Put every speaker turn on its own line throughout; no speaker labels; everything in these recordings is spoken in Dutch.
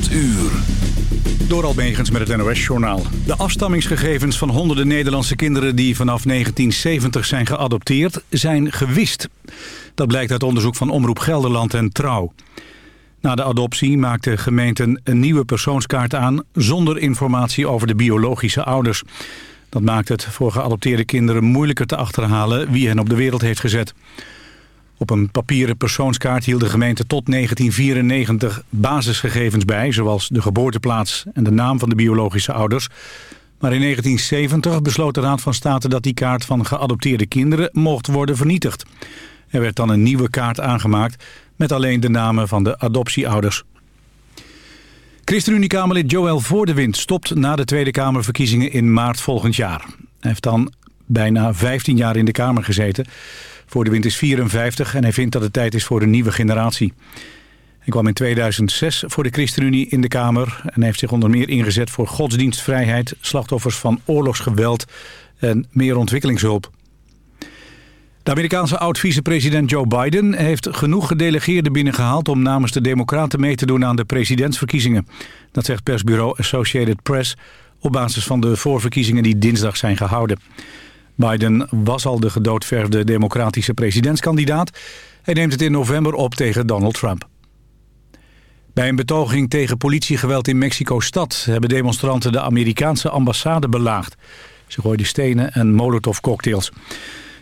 8 uur. Door Almegens met het NOS-journaal. De afstammingsgegevens van honderden Nederlandse kinderen... die vanaf 1970 zijn geadopteerd, zijn gewist. Dat blijkt uit onderzoek van Omroep Gelderland en Trouw. Na de adoptie maakte gemeenten een nieuwe persoonskaart aan... zonder informatie over de biologische ouders. Dat maakt het voor geadopteerde kinderen moeilijker te achterhalen... wie hen op de wereld heeft gezet. Op een papieren persoonskaart hield de gemeente tot 1994 basisgegevens bij... zoals de geboorteplaats en de naam van de biologische ouders. Maar in 1970 besloot de Raad van State dat die kaart van geadopteerde kinderen mocht worden vernietigd. Er werd dan een nieuwe kaart aangemaakt met alleen de namen van de adoptieouders. ChristenUnie-Kamerlid Joël Voordewind stopt na de Tweede Kamerverkiezingen in maart volgend jaar. Hij heeft dan bijna 15 jaar in de Kamer gezeten... Voor de wind is 54 en hij vindt dat het tijd is voor een nieuwe generatie. Hij kwam in 2006 voor de ChristenUnie in de Kamer... en heeft zich onder meer ingezet voor godsdienstvrijheid... slachtoffers van oorlogsgeweld en meer ontwikkelingshulp. De Amerikaanse oud-vicepresident Joe Biden heeft genoeg gedelegeerden binnengehaald... om namens de Democraten mee te doen aan de presidentsverkiezingen. Dat zegt persbureau Associated Press op basis van de voorverkiezingen die dinsdag zijn gehouden. Biden was al de gedoodverfde democratische presidentskandidaat. Hij neemt het in november op tegen Donald Trump. Bij een betoging tegen politiegeweld in Mexico-stad... hebben demonstranten de Amerikaanse ambassade belaagd. Ze gooiden stenen en molotovcocktails.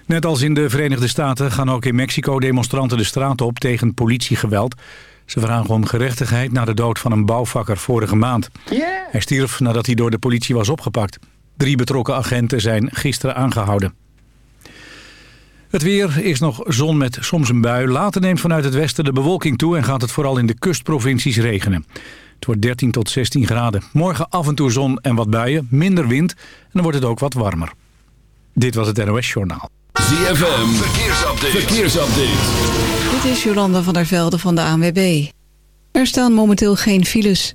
Net als in de Verenigde Staten gaan ook in Mexico demonstranten de straat op tegen politiegeweld. Ze vragen om gerechtigheid na de dood van een bouwvakker vorige maand. Hij stierf nadat hij door de politie was opgepakt. Drie betrokken agenten zijn gisteren aangehouden. Het weer is nog zon met soms een bui. Later neemt vanuit het westen de bewolking toe... en gaat het vooral in de kustprovincies regenen. Het wordt 13 tot 16 graden. Morgen af en toe zon en wat buien, minder wind... en dan wordt het ook wat warmer. Dit was het NOS Journaal.
ZFM, verkeersupdate. verkeersupdate.
Dit is Jolanda van der Velde van de ANWB. Er staan momenteel geen files...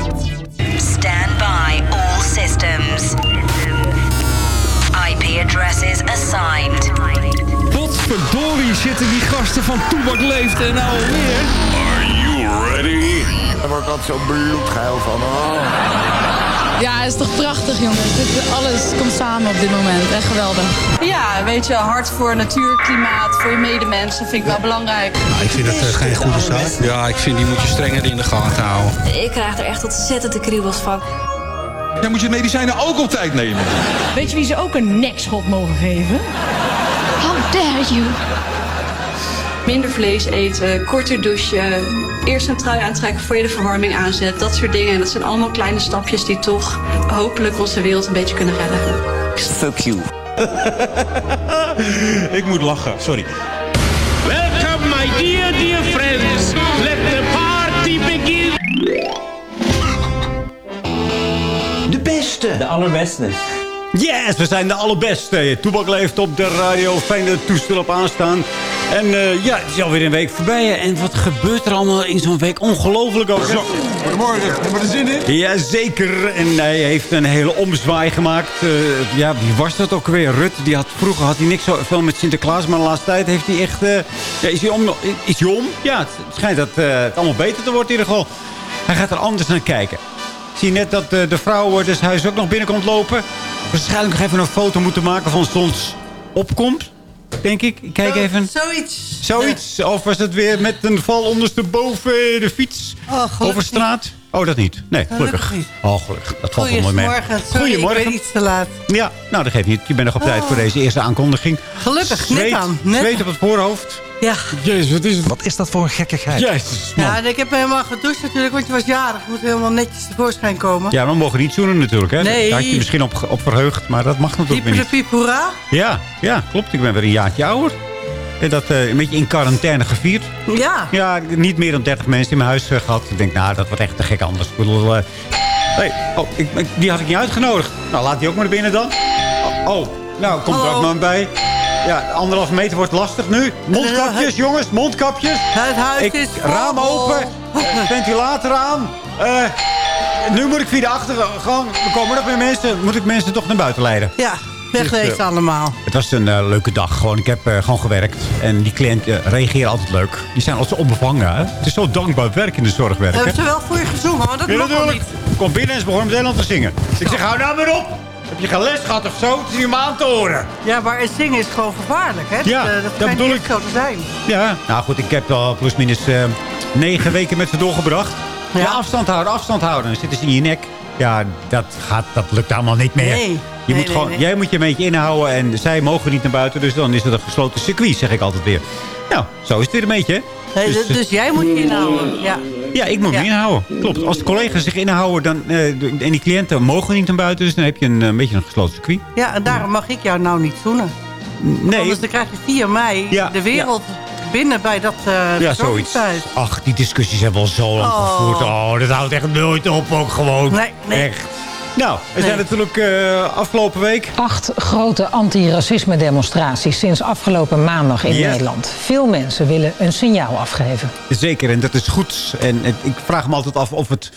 assigned.
Potverdorie zitten die gasten van Toebak Leeft en nou alweer.
Are you ready?
Daar word ik altijd zo bloedgeil van. Oh.
Ja, het is toch prachtig, jongens. Dit, alles komt samen op dit moment. Echt geweldig. Ja, weet je, hard voor natuur, klimaat, voor je medemensen vind ik wel belangrijk.
Nou, ik vind dat uh, geen goede zaak. Ja, ik vind die moet je strenger in de gaten houden.
Ik krijg er echt ontzettend de kriebels van.
Ja, moet je medicijnen ook op tijd nemen.
Weet je wie ze ook een nekschot mogen geven? How dare you?
Minder vlees eten, korter douchen, eerst een trui aantrekken voor je de verwarming aanzet. Dat soort dingen. En dat zijn allemaal kleine stapjes die toch hopelijk onze wereld een beetje kunnen redden.
Fuck you.
Ik moet lachen, sorry.
Welcome my dear, dear
De beste.
De allerbeste.
Yes, we zijn de allerbeste. Toebak leeft op de radio. Fijn dat het toestel op aanstaan.
En eh, ja, het is alweer een week voorbij. En wat gebeurt er allemaal in zo'n week? Ongelooflijk ook.
Goedemorgen, hebben we er zin in?
Jazeker. En hij heeft een hele omzwaai gemaakt. Eh, ja, wie was dat ook weer? Rut, die had, vroeger had hij niks zo veel met Sinterklaas. Maar de laatste tijd heeft hij echt... eh, ja, is, hij om, is hij om? Ja, het schijnt dat eh, het allemaal beter te worden in ieder geval. Hij gaat er anders naar kijken. Ik zie net dat eh, de vrouw eh, dus huis ook nog binnenkomt lopen. Waarschijnlijk nog even een foto moeten maken van zonsopkomst. Denk ik. Ik kijk even.
Zoiets.
Zoiets. Of was het weer met een val ondersteboven de fiets
Oh,
over straat? Oh, dat niet. Nee, gelukkig. Oh, gelukkig. Dat valt mooi mee.
Goedemorgen. Sorry, ik ben iets te laat.
Ja, nou dat geeft niet. Je bent nog op tijd
Oh.
voor deze eerste aankondiging.
Gelukkig, net
Zweet,
aan, net
zweet op het voorhoofd.
Ja.
Jezus, wat is het?
Wat is dat voor een gekkigheid?
Jezus, man.
Ja, en ik heb helemaal gedoucht natuurlijk, want je was jarig. Je moet helemaal netjes tevoorschijn komen.
Ja, maar we mogen niet zoenen natuurlijk. Hè?
Nee.
Daar had je misschien op, op verheugd, maar dat mag natuurlijk
de
niet.
pipoera.
Ja, ja, klopt. Ik ben weer een jaartje ouder. En dat eh, een beetje in quarantaine gevierd.
Ja.
Ja, niet meer dan 30 mensen in mijn huis eh, gehad. Ik denk, nou, dat wordt echt te gek anders. Ik bedoel, eh, hey, oh, ik, ik- die had ik niet uitgenodigd. Nou, laat die ook maar naar binnen dan. Oh, oh, nou, komt er ook maar bij. Ja, anderhalve meter wordt lastig nu. Mondkapjes, jongens, mondkapjes.
Het huis
Ik,
is
raam
vol.
open, ventilator aan. Eh, nu moet ik via de achtergang. Er komen nog meer mensen. Moet ik mensen toch naar buiten leiden?
Ja, wegwezen
Dus,
allemaal.
Het was een eh, leuke dag. Gewoon, ik heb eh, gewoon gewerkt. En die cliënten reageren altijd leuk. Die zijn altijd zo onbevangen. Hè? Het is zo dankbaar werk in de zorg werken.
Hebben ze wel voor je gezongen, maar dat
Ja,
mag
natuurlijk.
niet.
Kom binnen en ze begonnen meteen al te zingen. Ik zeg, hou nou maar op. Heb je geen les gehad of zo? Het is om aan te horen.
Ja, maar het zingen is gewoon gevaarlijk, hè?
Ja,
dat, eh,
dat
dat schijnt
bedoel
niet zo te zijn.
Ja, nou goed, ik heb al plusminus eh negen weken met ze doorgebracht. Ja. afstand houden, afstand houden. Dan zitten ze in je nek. Ja, dat, gaat, dat lukt allemaal niet meer.
Nee.
Je
Nee,
moet
nee,
gewoon,
nee.
Jij moet je een beetje inhouden en zij mogen niet naar buiten. Dus dan is het een gesloten circuit, zeg ik altijd weer. Nou, zo is het weer een beetje. Dus,
dus,
eh,
dus jij moet je inhouden. Ja.
Ja, ik moet me inhouden. Klopt. Als de collega's zich inhouden dan, eh, en die cliënten mogen niet naar buiten... dus dan heb je een, een beetje een gesloten circuit.
ja, en daarom mag ik jou nou niet zoenen.
Nee.
Anders dan krijg je 4 mei
Ja,
de wereld binnen bij dat uh,
Ja, zoiets. Ach, die discussies hebben we al zo lang
Oh.
gevoerd. Oh, dat houdt echt nooit op ook gewoon.
Nee, nee.
Echt. Nou, we zijn natuurlijk eh, afgelopen week...
Acht grote anti-racisme-demonstraties sinds afgelopen maandag in. Nederland. Veel mensen willen een signaal afgeven.
Zeker, en dat is goed. En ik vraag me altijd af of het...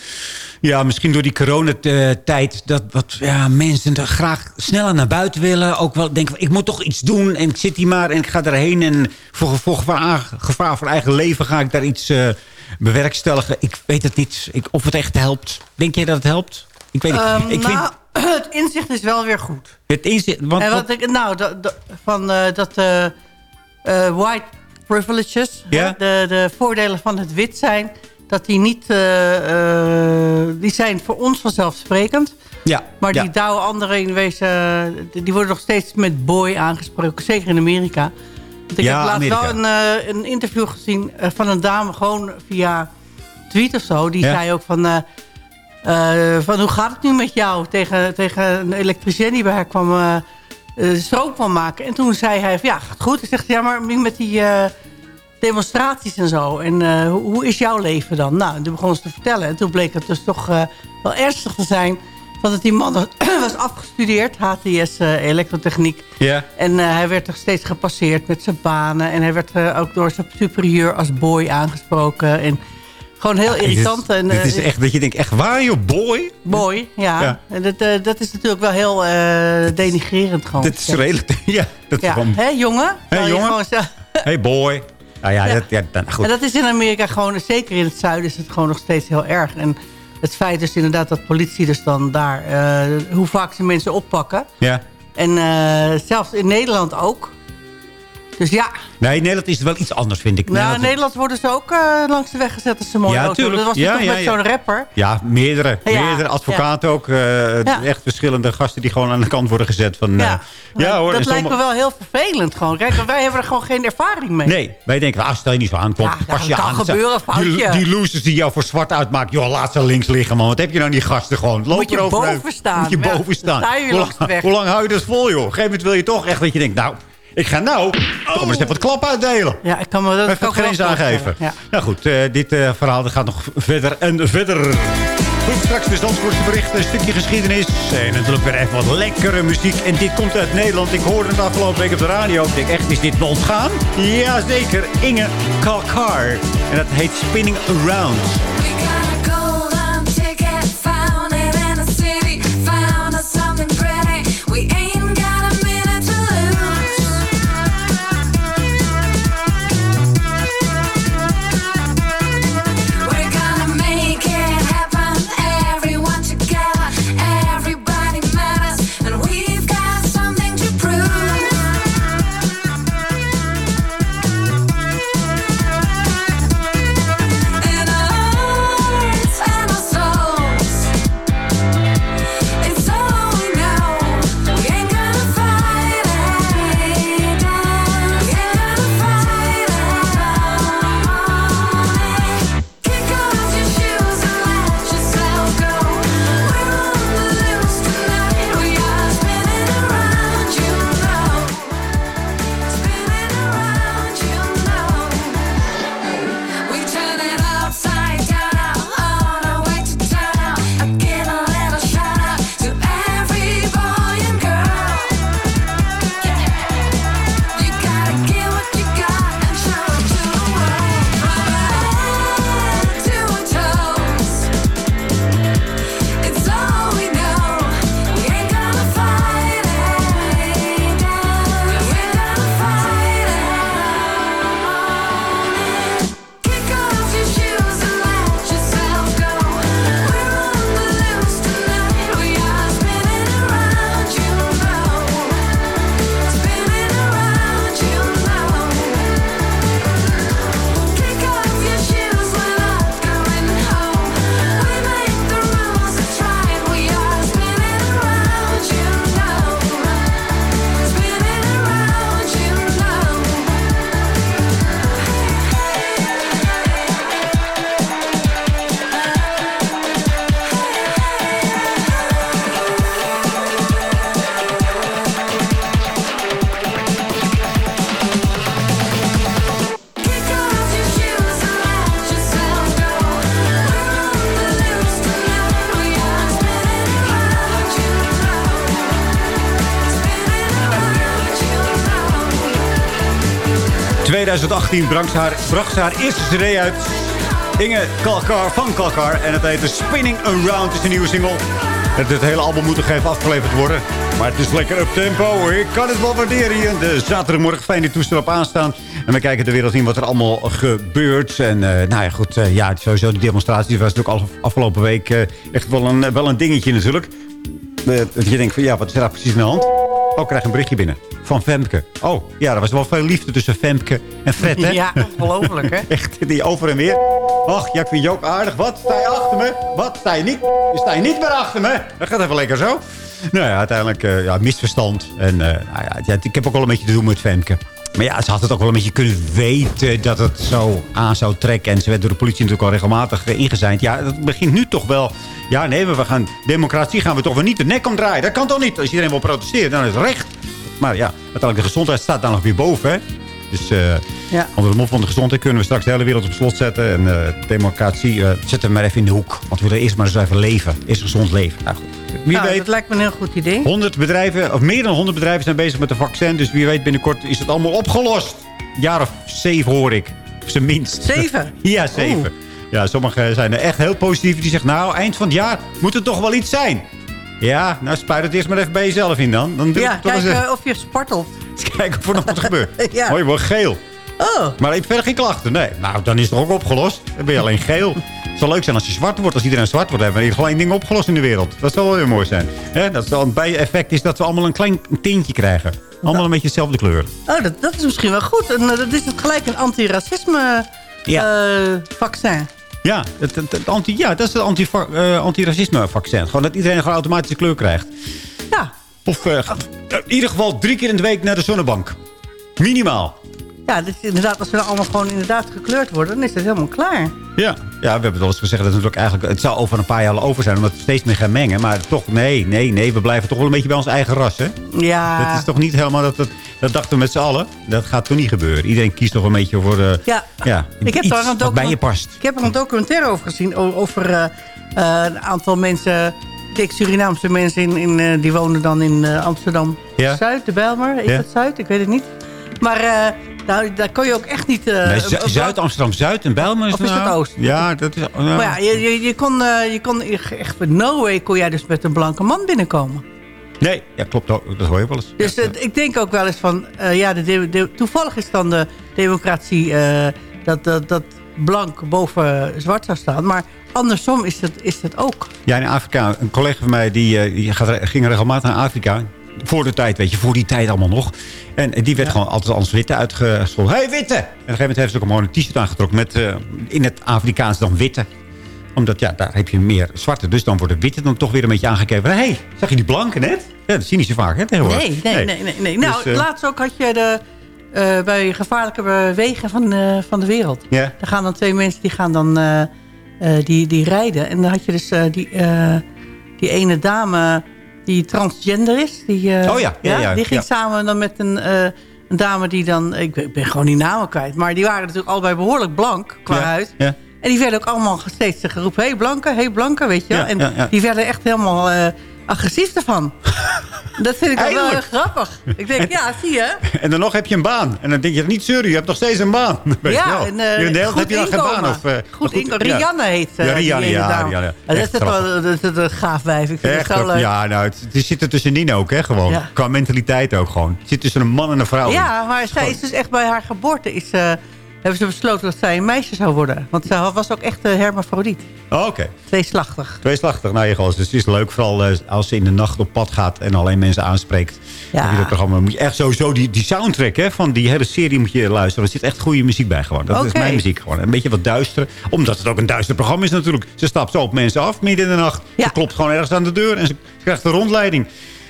Ja, misschien door die coronatijd... dat wat ja, mensen er graag sneller naar buiten willen. Ook wel denken, ik moet toch iets doen. En ik zit hier maar en ik ga erheen. En voor, voor gevaar, gevaar voor eigen leven ga ik daar iets eh, bewerkstelligen. Ik weet het niet. Ik, of het echt helpt. Denk jij dat het helpt? Ik weet het
Ehm,
ik vind
nou, het inzicht is wel weer goed.
het inzicht... Want,
en wat ik, nou, dat, dat- van eh, dat eh, white privileges,
Ja.
de, de voordelen van het wit zijn, dat die niet, die zijn voor ons vanzelfsprekend.
ja,
Maar
ja.
die douwe anderen in wezen, die worden nog steeds met boy aangesproken. Zeker in Amerika. Want ik
Ja,
heb laatst
Amerika.
wel een, een interview gezien van een dame, gewoon via tweet of zo. Die
Ja.
zei ook van, eh, van hoe gaat het nu met jou? Tegen, tegen een elektricien die bij haar kwam eh, eh, stroom van maken. En toen zei hij van, ja, gaat goed. Ik zeg, ja, maar nu met die demonstraties en zo. En hoe, hoe is jouw leven dan? Nou, en toen begon ze te vertellen. En toen bleek het dus toch wel ernstig te zijn. Van dat die man was afgestudeerd, HTS elektrotechniek.
Ja.
En hij werd er steeds gepasseerd met zijn banen. En hij werd ook door zijn superieur als boy aangesproken. En gewoon heel irritant.
Dit,
en,
dit
eh,
is echt dat je denkt, echt waar joh, boy?
Boy, ja.
Ja.
En dat, eh, dat is natuurlijk wel heel eh, denigrerend gewoon.
Dit is relatief. Ja, dat
Ja,
gewoon...
hè jongen?
Hé,
je
jongen?
zeggen-
Hey boy. Nou ja,
Ja.
Dat, ja dan, goed.
En dat is in Amerika gewoon, zeker in het zuiden, is het gewoon nog steeds heel erg. En het feit is inderdaad dat politie dus dan daar, hoe vaak ze mensen oppakken.
Ja.
En zelfs in Nederland ook. Dus ja,
Nee, in Nederland is het wel iets anders, vind ik.
nou, in
Nederland-
Nederland worden ze ook eh, langs de weg gezet als ze mooi
Ja,
auto. Dat was
Ja,
toch
ja,
met
ja.
zo'n rapper.
Ja, meerdere. Meerdere advocaten ook. eh. Echt verschillende gasten die gewoon aan de kant worden gezet. Van, ja, ja hoor.
dat lijkt me wel heel vervelend gewoon. Kijk, wij hebben er gewoon geen ervaring mee.
Nee, wij denken, ah, stel je niet zo aan. Kom, pas
dat
je
kan
aan.
gebeuren,
die,
foutje.
die losers die jou voor zwart uitmaken. Joh, laat ze links liggen, man. Wat heb je nou die gasten gewoon? Loop
Moet je boven staan.
Moet je boven staan. hoe lang hou je dat vol, joh? Op een gegeven moment wil je toch echt dat je denkt, nou... Ik ga nou toch maar eens even wat klap uitdelen.
Ja, ik kan me dat
Even
ook
grens
wel
aangeven.
Ja.
Nou goed, eh, dit eh, verhaal dat gaat nog verder en verder. Goed, straks de Zandvoortse berichten, een stukje geschiedenis. En natuurlijk weer even wat lekkere muziek. En dit komt uit Nederland. Ik hoorde het afgelopen week op de radio. Ik denk echt, is dit me ontgaan? Jazeker, Inge Kalkar. En dat heet Spinning Around. 2018 bracht haar, ze haar eerste cd uit. Inge Kalkar van Kalkar. En het heet The Spinning Around. is een nieuwe single. Het, het hele album moet er even afgeleverd worden. Maar het is lekker up tempo. Ik kan het wel waarderen hier. De zaterdagmorgen fijn die toestel op aanstaan. En we kijken de wereld in wat er allemaal gebeurt. En eh, nou ja, goed. eh, ja, sowieso de demonstratie was natuurlijk afgelopen week eh, echt wel een, wel een dingetje natuurlijk. Dat je denkt van ja, wat is er nou precies aan de hand? Oh, ik krijg een berichtje binnen. Van Femke. Oh, ja, er was wel veel liefde tussen Femke en Fred, hè?
Ja, ongelooflijk, hè?
Echt, die over en weer. Ach, ja, ik vind je ook aardig. Wat, sta je achter me? Wat, sta je niet, sta je niet meer achter me? Dat gaat even lekker zo. Nou ja, uiteindelijk uh, ja, misverstand. En uh, nou ja, ik heb ook wel een beetje te doen met Femke. Maar ja, ze had het ook wel een beetje kunnen weten dat het zo aan zou trekken. En ze werd door de politie natuurlijk al regelmatig uh, ingezeind. Ja, dat begint nu toch wel... Ja, nee, we gaan democratie gaan we toch wel niet de nek omdraaien. Dat kan toch niet? Als iedereen wil protesteren, dan is het recht. Maar ja, uiteindelijk de gezondheid staat dan nog weer boven, hè? Dus uh, ja. onder de mond van de gezondheid kunnen we straks de hele wereld op slot zetten. En uh, democratie uh, zetten we maar even in de hoek. Want we willen eerst maar eens even leven. Eerst gezond leven. Nou goed.
Wie nou, weet, dat lijkt me een heel goed idee.
100 bedrijven, of meer dan 100 bedrijven zijn bezig met de vaccin. Dus wie weet binnenkort is het allemaal opgelost. Een jaar of zeven hoor ik. Op zijn minst.
Zeven?
ja, zeven. Oeh. Ja, sommigen zijn er echt heel positief. Die zeggen, nou, eind van het jaar moet het toch wel iets zijn. Ja, nou spuit het eerst maar even bij jezelf in dan. dan
ja, kijk uh, of je spartelt.
Eens kijken of er nog wat gebeurt. ja. Oh, je wordt geel.
Oh.
Maar ik verder geen klachten. Nee, nou, dan is het toch ook opgelost. Dan ben je alleen geel. Het zou leuk zijn als je zwart wordt. Als iedereen zwart wordt, hebben we geval één ding opgelost in de wereld. Dat zou wel weer mooi zijn. He, dat een bijeffect is dat we allemaal een klein tintje krijgen. Allemaal nou. een beetje dezelfde kleur.
Oh, dat, dat is misschien wel goed. En dat is gelijk een antiracisme ja. uh, vaccin.
Ja, het, het, het anti, ja, dat is het anti, uh, antiracisme vaccin. Gewoon dat iedereen gewoon automatisch kleur krijgt.
Ja.
Of uh, in ieder geval drie keer in de week naar de zonnebank. Minimaal.
Ja, dus inderdaad, als we dan allemaal gewoon inderdaad gekleurd worden, dan is het helemaal klaar.
Ja, ja we hebben wel eens gezegd dat het natuurlijk eigenlijk, het zou over een paar jaar al over zijn, omdat we steeds meer gaan mengen. Maar toch, nee, nee, nee, we blijven toch wel een beetje bij ons eigen ras, hè?
Ja.
Het is toch niet helemaal dat het... Dat dachten we met z'n allen. Dat gaat toch niet gebeuren. Iedereen kiest toch een beetje voor... eh,
Ja,
ja
ik heb, daar een
wat bij je past.
ik heb er een documentaire over gezien. Over eh, eh, een aantal mensen... Kijk, Surinaamse mensen in, in, eh, die wonen dan in eh, Amsterdam-Zuid.
Ja.
de Bijlmer. Is
Ja.
het Zuid? Ik weet het niet. Maar eh, nou, daar kon je ook echt niet... eh,
Nee, Zuid-Amsterdam-Zuid en Bijlmer
Of is dat Oost?
Ja, dat is...
Maar ja, je, je, je kon, eh, je kon echt met no way kon jij dus met een blanke man binnenkomen.
Nee, ja, klopt. ook. Dat hoor je wel eens.
Dus ik denk ook wel eens van... eh, ja, de, de- de- toevallig is dan de democratie eh, dat, dat, dat blank boven zwart zou staan. Maar andersom is het, is het ook.
Ja, in Afrika. Een collega van mij die, eh, die gaat, ging regelmatig naar Afrika. Voor de tijd, weet je. Voor die tijd allemaal nog. En die werd gewoon altijd als witte uitgescholden. Hé, hey, witte! En op een gegeven moment heeft ze ook gewoon een t-shirt aangetrokken... met eh, in het Afrikaans dan witte. Omdat, ja, daar heb je meer zwarte. Dus dan worden witte dan toch weer een beetje aangekeken. Hé, hey, zag je die blanke net? Ja, dat zie je niet zo vaak, hè, tegenwoordig.
Nee, nee, nee. nee, nee. Nou,
Dus, eh,
laatst ook had je de, eh, bij gevaarlijke wegen van, van de wereld.
Ja.
Daar gaan dan twee mensen die gaan dan die, die rijden. En dan had je dus die, die ene dame die transgender is. Die, eh,
Oh ja, ja, ja,
Die ging samen dan met een, eh, een dame die dan... Ik ben, ik ben gewoon die namen kwijt. Maar die waren natuurlijk allebei behoorlijk blank qua huid.
ja.
En die werden ook allemaal steeds geroepen... Hé hey, blanke, hé hey, blanke, weet je En die werden echt helemaal eh, agressief ervan. Dat vind ik wel erg grappig. Ik denk, ja, zie je.
En dan nog heb je een baan. En dan denk je niet zeuren, je hebt nog steeds een baan.
Ja,
wel.
en,
Je heel-
goed
heb je nog geen baan? Of, eh,
Goed inkomen.
ja.
Rianne heet eh,
Ja, Rianne, ja. Rianne.
Dat is toch wel dat is een gaaf wijf. Ik vind
Echt,
het zo leuk.
ja, nou, het, het zit er tussenin ook, hè, gewoon.
Ja.
Qua mentaliteit ook gewoon. Het zit tussen een man en een vrouw.
Ja, maar zij is dus echt bij haar geboorte... Is, hebben ze besloten dat zij een meisje zou worden. Want ze was ook echt uh, hermafrodiet.
Oh, Oké.
Tweeslachtig.
Tweeslachtig, nou je Dus het is leuk, vooral eh, als ze in de nacht op pad gaat... en alleen mensen aanspreekt.
Ja.
Je dat programma. Moet je echt sowieso die, die soundtrack hè, van die hele serie moet je luisteren. Er zit echt goede muziek bij gewoon. Dat is mijn muziek gewoon. Een beetje wat duister. Omdat het ook een duister programma is natuurlijk. Ze stapt zo op mensen af midden in de nacht. Ze klopt gewoon ergens aan de deur en ze krijgt een rondleiding.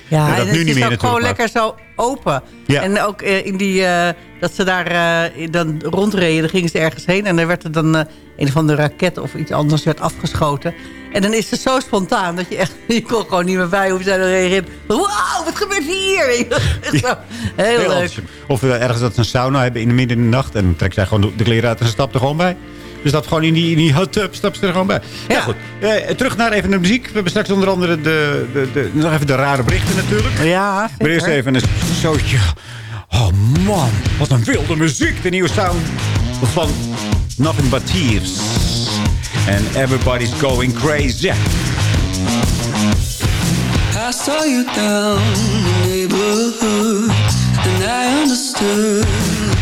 Ja,
En
en,
dat nu
het
niet
is
meer
ook gewoon lekker zo open.
Ja.
En ook eh, in die, eh, dat ze daar eh, dan rondreden, dan gingen ze ergens heen. En dan werd er dan een van de raket of iets anders werd afgeschoten. En dan is het zo spontaan dat je echt, je kon gewoon niet meer bij hoe zij er reageren. Wauw, wat gebeurt hier? Heel
Heel
leuk.
Of eh, ergens dat ze een sauna hebben in de midden in de nacht. En dan trekt zij gewoon de- de kleren uit en ze stapt er gewoon bij. Dus dat gewoon in die, in die hot tub stapt ze er gewoon bij. Ja, goed. Eh, terug naar even de muziek. We hebben straks onder andere de, de, de, nog even de rare berichten natuurlijk.
Ja,
Maar eerst even een zootje. Oh man, wat een wilde muziek. De nieuwe sound van Nothing But Tears. And everybody's going crazy.
I saw you down the neighborhood, and I understood.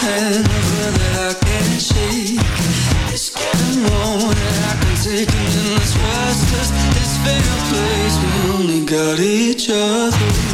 Hangover that I can't shake. It's getting I can take, and in this place, we only got each other.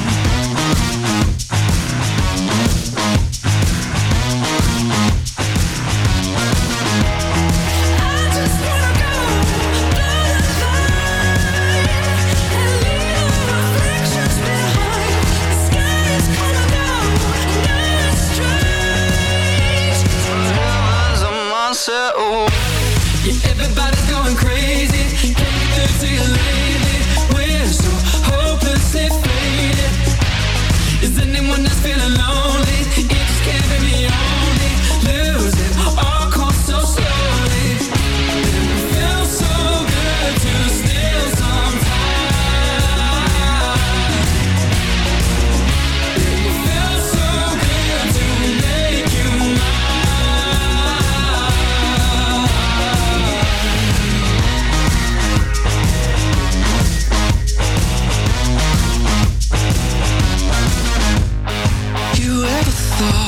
Thought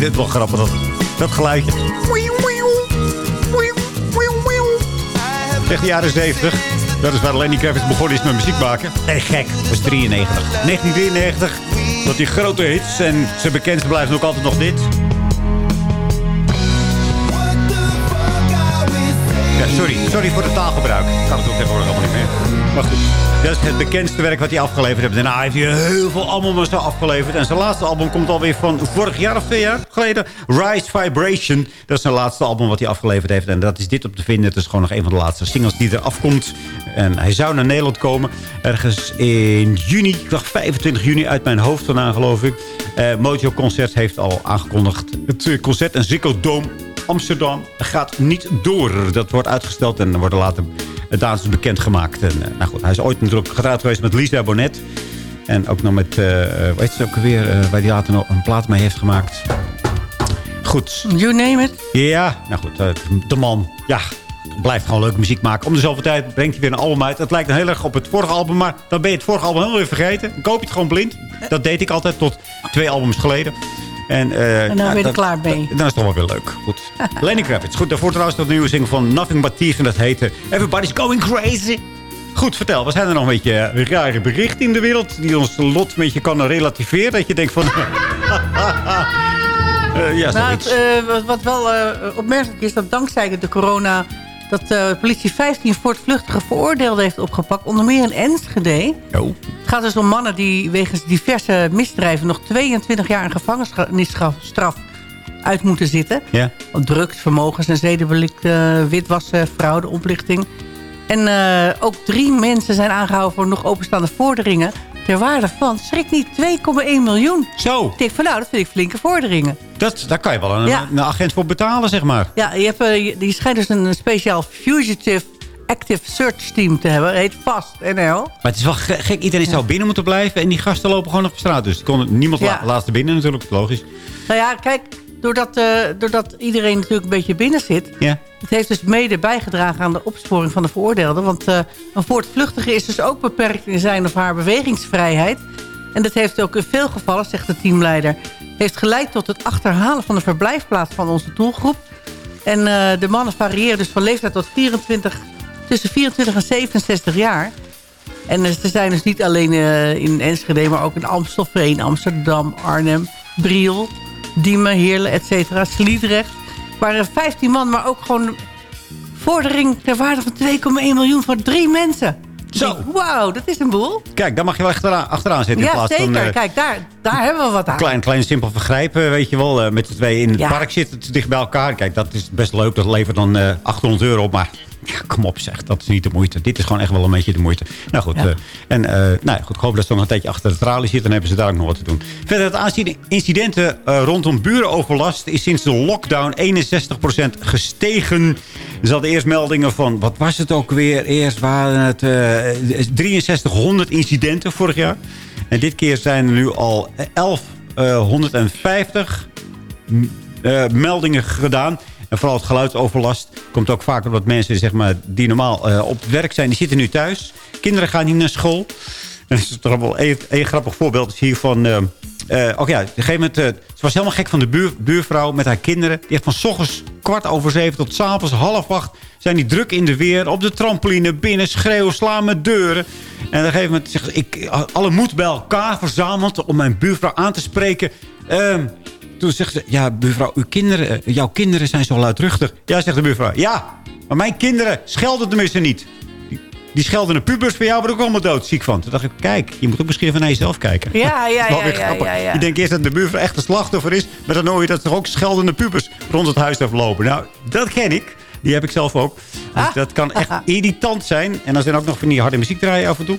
Vind het wel grappig, dat, dat geluidje. Echt de jaren 70. Dat is waar Lenny Kravitz begonnen is met muziek maken. Nee, gek. Dat was 93. 1993. Dat die grote hits. En zijn bekendste blijven ook altijd nog dit. Ja, sorry. Sorry voor het taalgebruik. Ik kan het ook tegenwoordig allemaal niet meer. Maar goed. Dat is het bekendste werk wat hij afgeleverd heeft. Daarna heeft hij heel veel albums afgeleverd. En zijn laatste album komt alweer van vorig jaar of twee jaar geleden. Rise Vibration. Dat is zijn laatste album wat hij afgeleverd heeft. En dat is dit op te vinden. Het is gewoon nog een van de laatste singles die er afkomt. En hij zou naar Nederland komen. Ergens in juni. Ik dacht 25 juni uit mijn hoofd vandaan geloof ik. Eh, Mojo Concert heeft al aangekondigd. Het concert en Dome Amsterdam gaat niet door. Dat wordt uitgesteld en dan worden later datums bekendgemaakt. En, eh, nou goed, hij is ooit natuurlijk getrouwd geweest met Lisa Bonet. En ook nog met, eh eh, weet je ook weer, eh, waar hij later nog een plaat mee heeft gemaakt. Goed.
You name it.
Ja, nou goed, de man, ja, blijft gewoon leuke muziek maken. Om de zoveel tijd brengt hij weer een album uit. Het lijkt nou heel erg op het vorige album, maar dan ben je het vorige album helemaal weer vergeten. Dan koop je het gewoon blind. Dat deed ik altijd tot twee albums geleden. En,
En dan
nou,
ben je er
dat-
klaar mee.
dat- Dan is het toch wel weer leuk. Goed. Lenny Kravitz. Goed, daarvoor trouwens dat nieuwe zing van Nothing But Thieves. En dat heette Everybody's Going Crazy. Goed, vertel. Wat zijn er nog een beetje eh, rare berichten in de wereld... die ons lot een beetje kan relativeren? Dat je denkt van... Eh, ja,
Nou, het, wat, wel opmerkelijk is, dat dankzij de corona... dat de politie 15 voortvluchtige veroordeelden heeft opgepakt. Onder meer in Enschede.
Oh.
Het gaat dus om mannen die wegens diverse misdrijven... nog 22 jaar een gevangenisstraf uit moeten zitten.
Ja.
Op drugs, vermogens en zedendelict, eh, witwassen, fraude, oplichting. En eh, ook drie mensen zijn aangehouden voor nog openstaande vorderingen... ter waarde van, schrik niet, 2,1 miljoen.
Zo.
Ik denk van, nou, dat vind ik flinke vorderingen.
Dat, daar kan je wel een,
Ja.
een agent voor betalen, zeg maar.
Ja, je, hebt, eh, je, schijnt dus een speciaal fugitive Active Search Team te hebben. heet VAST NL.
Maar het is wel ge- gek. Iedereen zou binnen moeten blijven. En die gasten lopen gewoon op straat. Dus kon niemand
Ja.
binnen natuurlijk. Logisch.
Nou ja, kijk, doordat, eh, doordat iedereen natuurlijk een beetje binnen zit...
Ja.
Het heeft dus mede bijgedragen aan de opsporing van de veroordeelde. Want eh, een voortvluchtige is dus ook beperkt in zijn of haar bewegingsvrijheid. En dat heeft ook in veel gevallen, zegt de teamleider... heeft geleid tot het achterhalen van de verblijfplaats van onze doelgroep. En eh, de mannen variëren dus van leeftijd tot 24, tussen 24 en 67 jaar. En ze zijn dus niet alleen in Enschede, maar ook in Amstelveen, Amsterdam, Arnhem, Briel, Diemen, Heerlen, et cetera, Sliedrecht. Waren 15 man, maar ook gewoon vordering ter waarde van 2,1 miljoen voor drie mensen.
Zo.
Wauw, dat is een boel.
Kijk, daar mag je wel achteraan, achteraan zitten. in
Ja,
plaats
zeker.
Van, eh,
Kijk, daar, daar hebben we wat aan.
Klein, klein simpel vergrijp, eh, weet je wel. eh, met de twee in het
Ja.
park zitten, te dicht bij elkaar. Kijk, dat is best leuk. Dat levert dan eh 800 euro op. Maar ja, kom op zeg, dat is niet de moeite. Dit is gewoon echt wel een beetje de moeite. Nou goed,
Ja.
eh, en, eh, nou ja, goed ik hoop dat ze nog een tijdje achter de tralies zitten. Dan hebben ze daar ook nog wat te doen. Verder, het aantal incidenten eh, rondom burenoverlast... is sinds de lockdown 61% gestegen. Er zaten eerst meldingen van, wat was het ook weer? Eerst waren het eh 6300 incidenten vorig jaar. En dit keer zijn er nu al 1150 eh, meldingen gedaan. En vooral het geluidsoverlast komt ook vaak omdat mensen zeg maar, die normaal eh, op het werk zijn, die zitten nu thuis. Kinderen gaan niet naar school. En dat is toch wel een grappig voorbeeld is hier van... ook ja, op een gegeven moment, ze was helemaal gek van de buur, buurvrouw met haar kinderen. Die heeft van s ochtends kwart over zeven tot s avonds half acht... zijn die druk in de weer, op de trampoline, binnen, schreeuwen, slaan met deuren. En op een gegeven moment zegt ze, ik alle moed bij elkaar verzameld... om mijn buurvrouw aan te spreken... Toen zegt ze, ja, buurvrouw, uw kinderen, eh, jouw kinderen zijn zo luidruchtig. Ja, zegt de buurvrouw. Ja, maar mijn kinderen schelden tenminste niet. Die, die schelden pubers bij jou, maar ook allemaal doodziek van. Toen dacht ik, kijk, je moet ook misschien even naar jezelf kijken.
Ja, ja, ja, ja, ja, ja.
Je denkt eerst dat de buurvrouw echt een slachtoffer is. Maar dan hoor je dat er ook scheldende pubers rond het huis aflopen. Nou, dat ken ik. Die heb ik zelf ook. Dus
Ah.
dat kan echt irritant zijn. En dan zijn ook nog van die harde muziek draaien af en toe.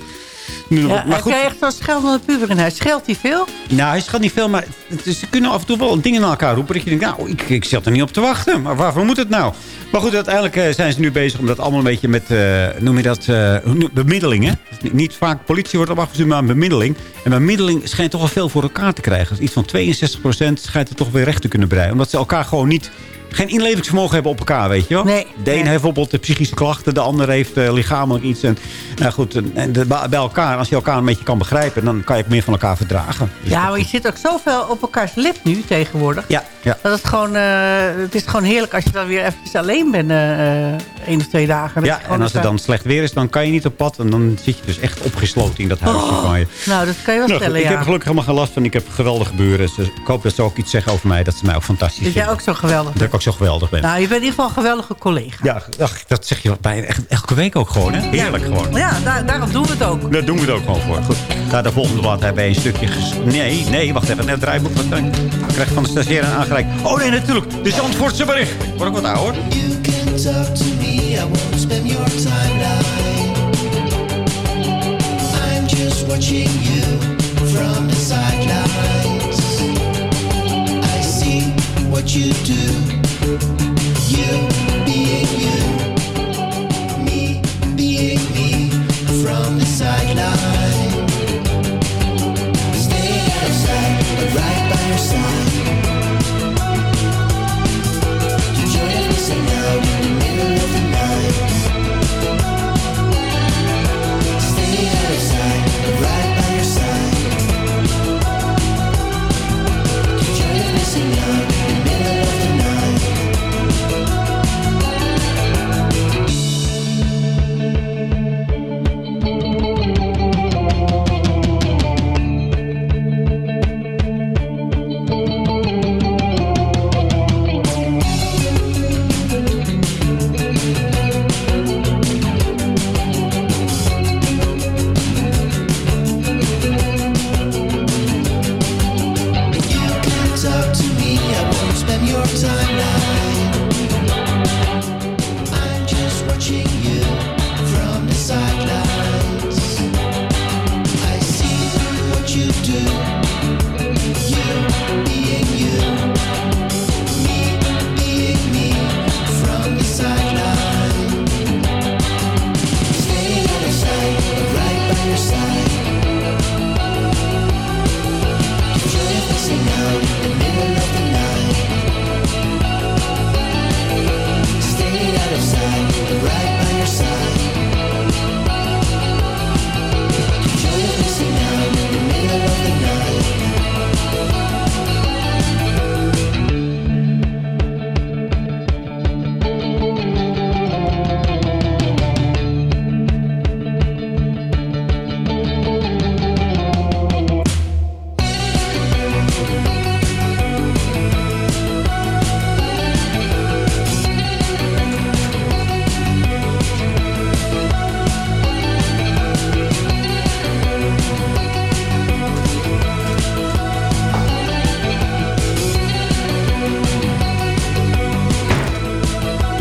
Ja,
maar
jij echt zo'n scheldende puber in huis? Scheelt hij veel?
nou, hij schat niet veel, maar ze kunnen af en toe wel dingen naar elkaar roepen. Dat je denkt, nou, ik, ik zat er niet op te wachten. Maar waarvoor moet het nou? Maar goed, uiteindelijk eh, zijn ze nu bezig om dat allemaal een beetje met, eh, noem je dat, noem- bemiddeling. Hè? Dus niet- vaak politie wordt op afgestuurd, maar bemiddeling. En bemiddeling schijnt toch wel veel voor elkaar te krijgen. Dus iets van 62% schijnt het toch weer recht te kunnen breien. Omdat ze elkaar gewoon niet... Geen inlevingsvermogen hebben op elkaar, weet je wel?
Nee.
De een heeft bijvoorbeeld de psychische klachten. De ander heeft eh, lichamelijk iets. En, nou goed, en, en de- bij elkaar, als je elkaar een beetje kan begrijpen... dan kan je ook meer van elkaar verdragen. Dus
Ja, maar je zit ook zoveel op elkaars lip nu tegenwoordig.
Ja, ja.
Dat het gewoon, eh, het is gewoon heerlijk als je dan weer eventjes alleen bent. eh, één of twee dagen.
Ja, en als het dan slecht weer is, dan kan je niet op pad. En dan zit je dus echt opgesloten in dat huisje
Oh,
van je.
Nou, dat kan je wel
Nou, goed,
stellen,
ik
ja.
heb er gelukkig helemaal geen last van. Ik heb geweldige buren. Dus ik hoop dat ze ook iets zeggen over mij. Dat ze mij ook fantastisch
Dat jij
vinden.
ook zo geweldig
Dat ik ook zo geweldig ben.
Nou, je bent in ieder geval een geweldige collega.
Ja, ach, dat zeg je bij echt elke week ook gewoon. Hè? Heerlijk gewoon.
Ja, daar, daarom doen we het ook.
Daar doen we het ook gewoon voor. Goed. Naar de volgende blad hebben wij een stukje... Nee, nee, wacht even. Net draaiboek. Wat? Ik krijg van de stagiair een aangereikt. Oh nee, natuurlijk. De Zandvoortse bericht. Word ik wat ouder?
You can talk to me, I won't spend your timeline. I'm just watching you from the sidelines. I see what you do. You being you, me being me from the sideline.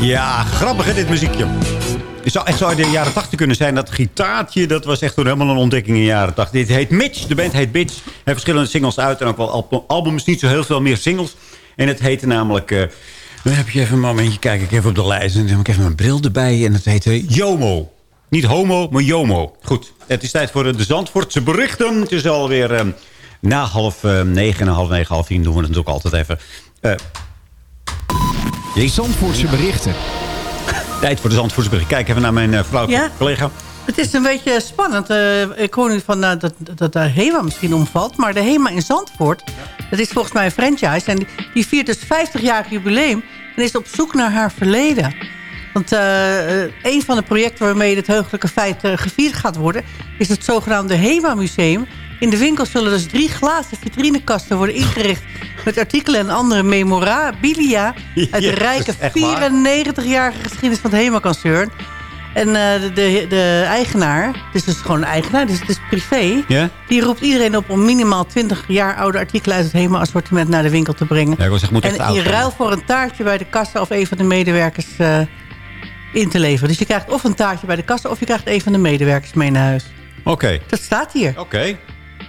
Ja, grappig hè, dit muziekje. Het zou echt zo de jaren 80 kunnen zijn. Dat gitaartje, dat was echt toen helemaal een ontdekking in de jaren 80. Dit heet Mitch, de band heet Mitch. Hij heeft verschillende singles uit en ook wel al- albums. Niet zo heel veel meer singles. En het heette namelijk... eh, dan heb je even een momentje, kijk ik even op de lijst. En dan heb ik even mijn bril erbij. En het heette Jomo. Niet homo, maar Jomo. Goed, het is tijd voor eh, de Zandvoortse berichten. Het is alweer eh, na half eh, negen, na half negen, half tien doen we het natuurlijk altijd even.
Je Zandvoortse berichten.
Tijd voor de Zandvoortse berichten. Kijk even naar mijn eh, vrouwelijke
Ja?
collega.
Het is een beetje spannend. Eh, ik hoor nu van, eh, dat, dat de HEMA misschien omvalt. Maar de HEMA in Zandvoort, dat is volgens mij een franchise. En die, viert dus 50-jarig jubileum. En is op zoek naar haar verleden. Want een van de projecten waarmee het heugelijke feit gevierd gaat worden... is het zogenaamde HEMA-museum. In de winkel zullen dus drie glazen vitrinekasten worden ingericht... met artikelen en andere memorabilia... uit de rijke
is echt waar.
94-jarige geschiedenis van het HEMA-concern. En eh, de, de, de eigenaar, het is dus gewoon een eigenaar, dus het is privé...
Ja?
die roept iedereen op om minimaal 20 jaar oude artikelen... uit het HEMA-assortiment naar de winkel te brengen.
Ja, zeggen, moet
en
zijn.
ruil voor een taartje bij de kassa of een van de medewerkers eh, in te leveren. Dus je krijgt of een taartje bij de kassa... of je krijgt een van de medewerkers mee naar huis.
Oké.
Dat staat hier.
Oké.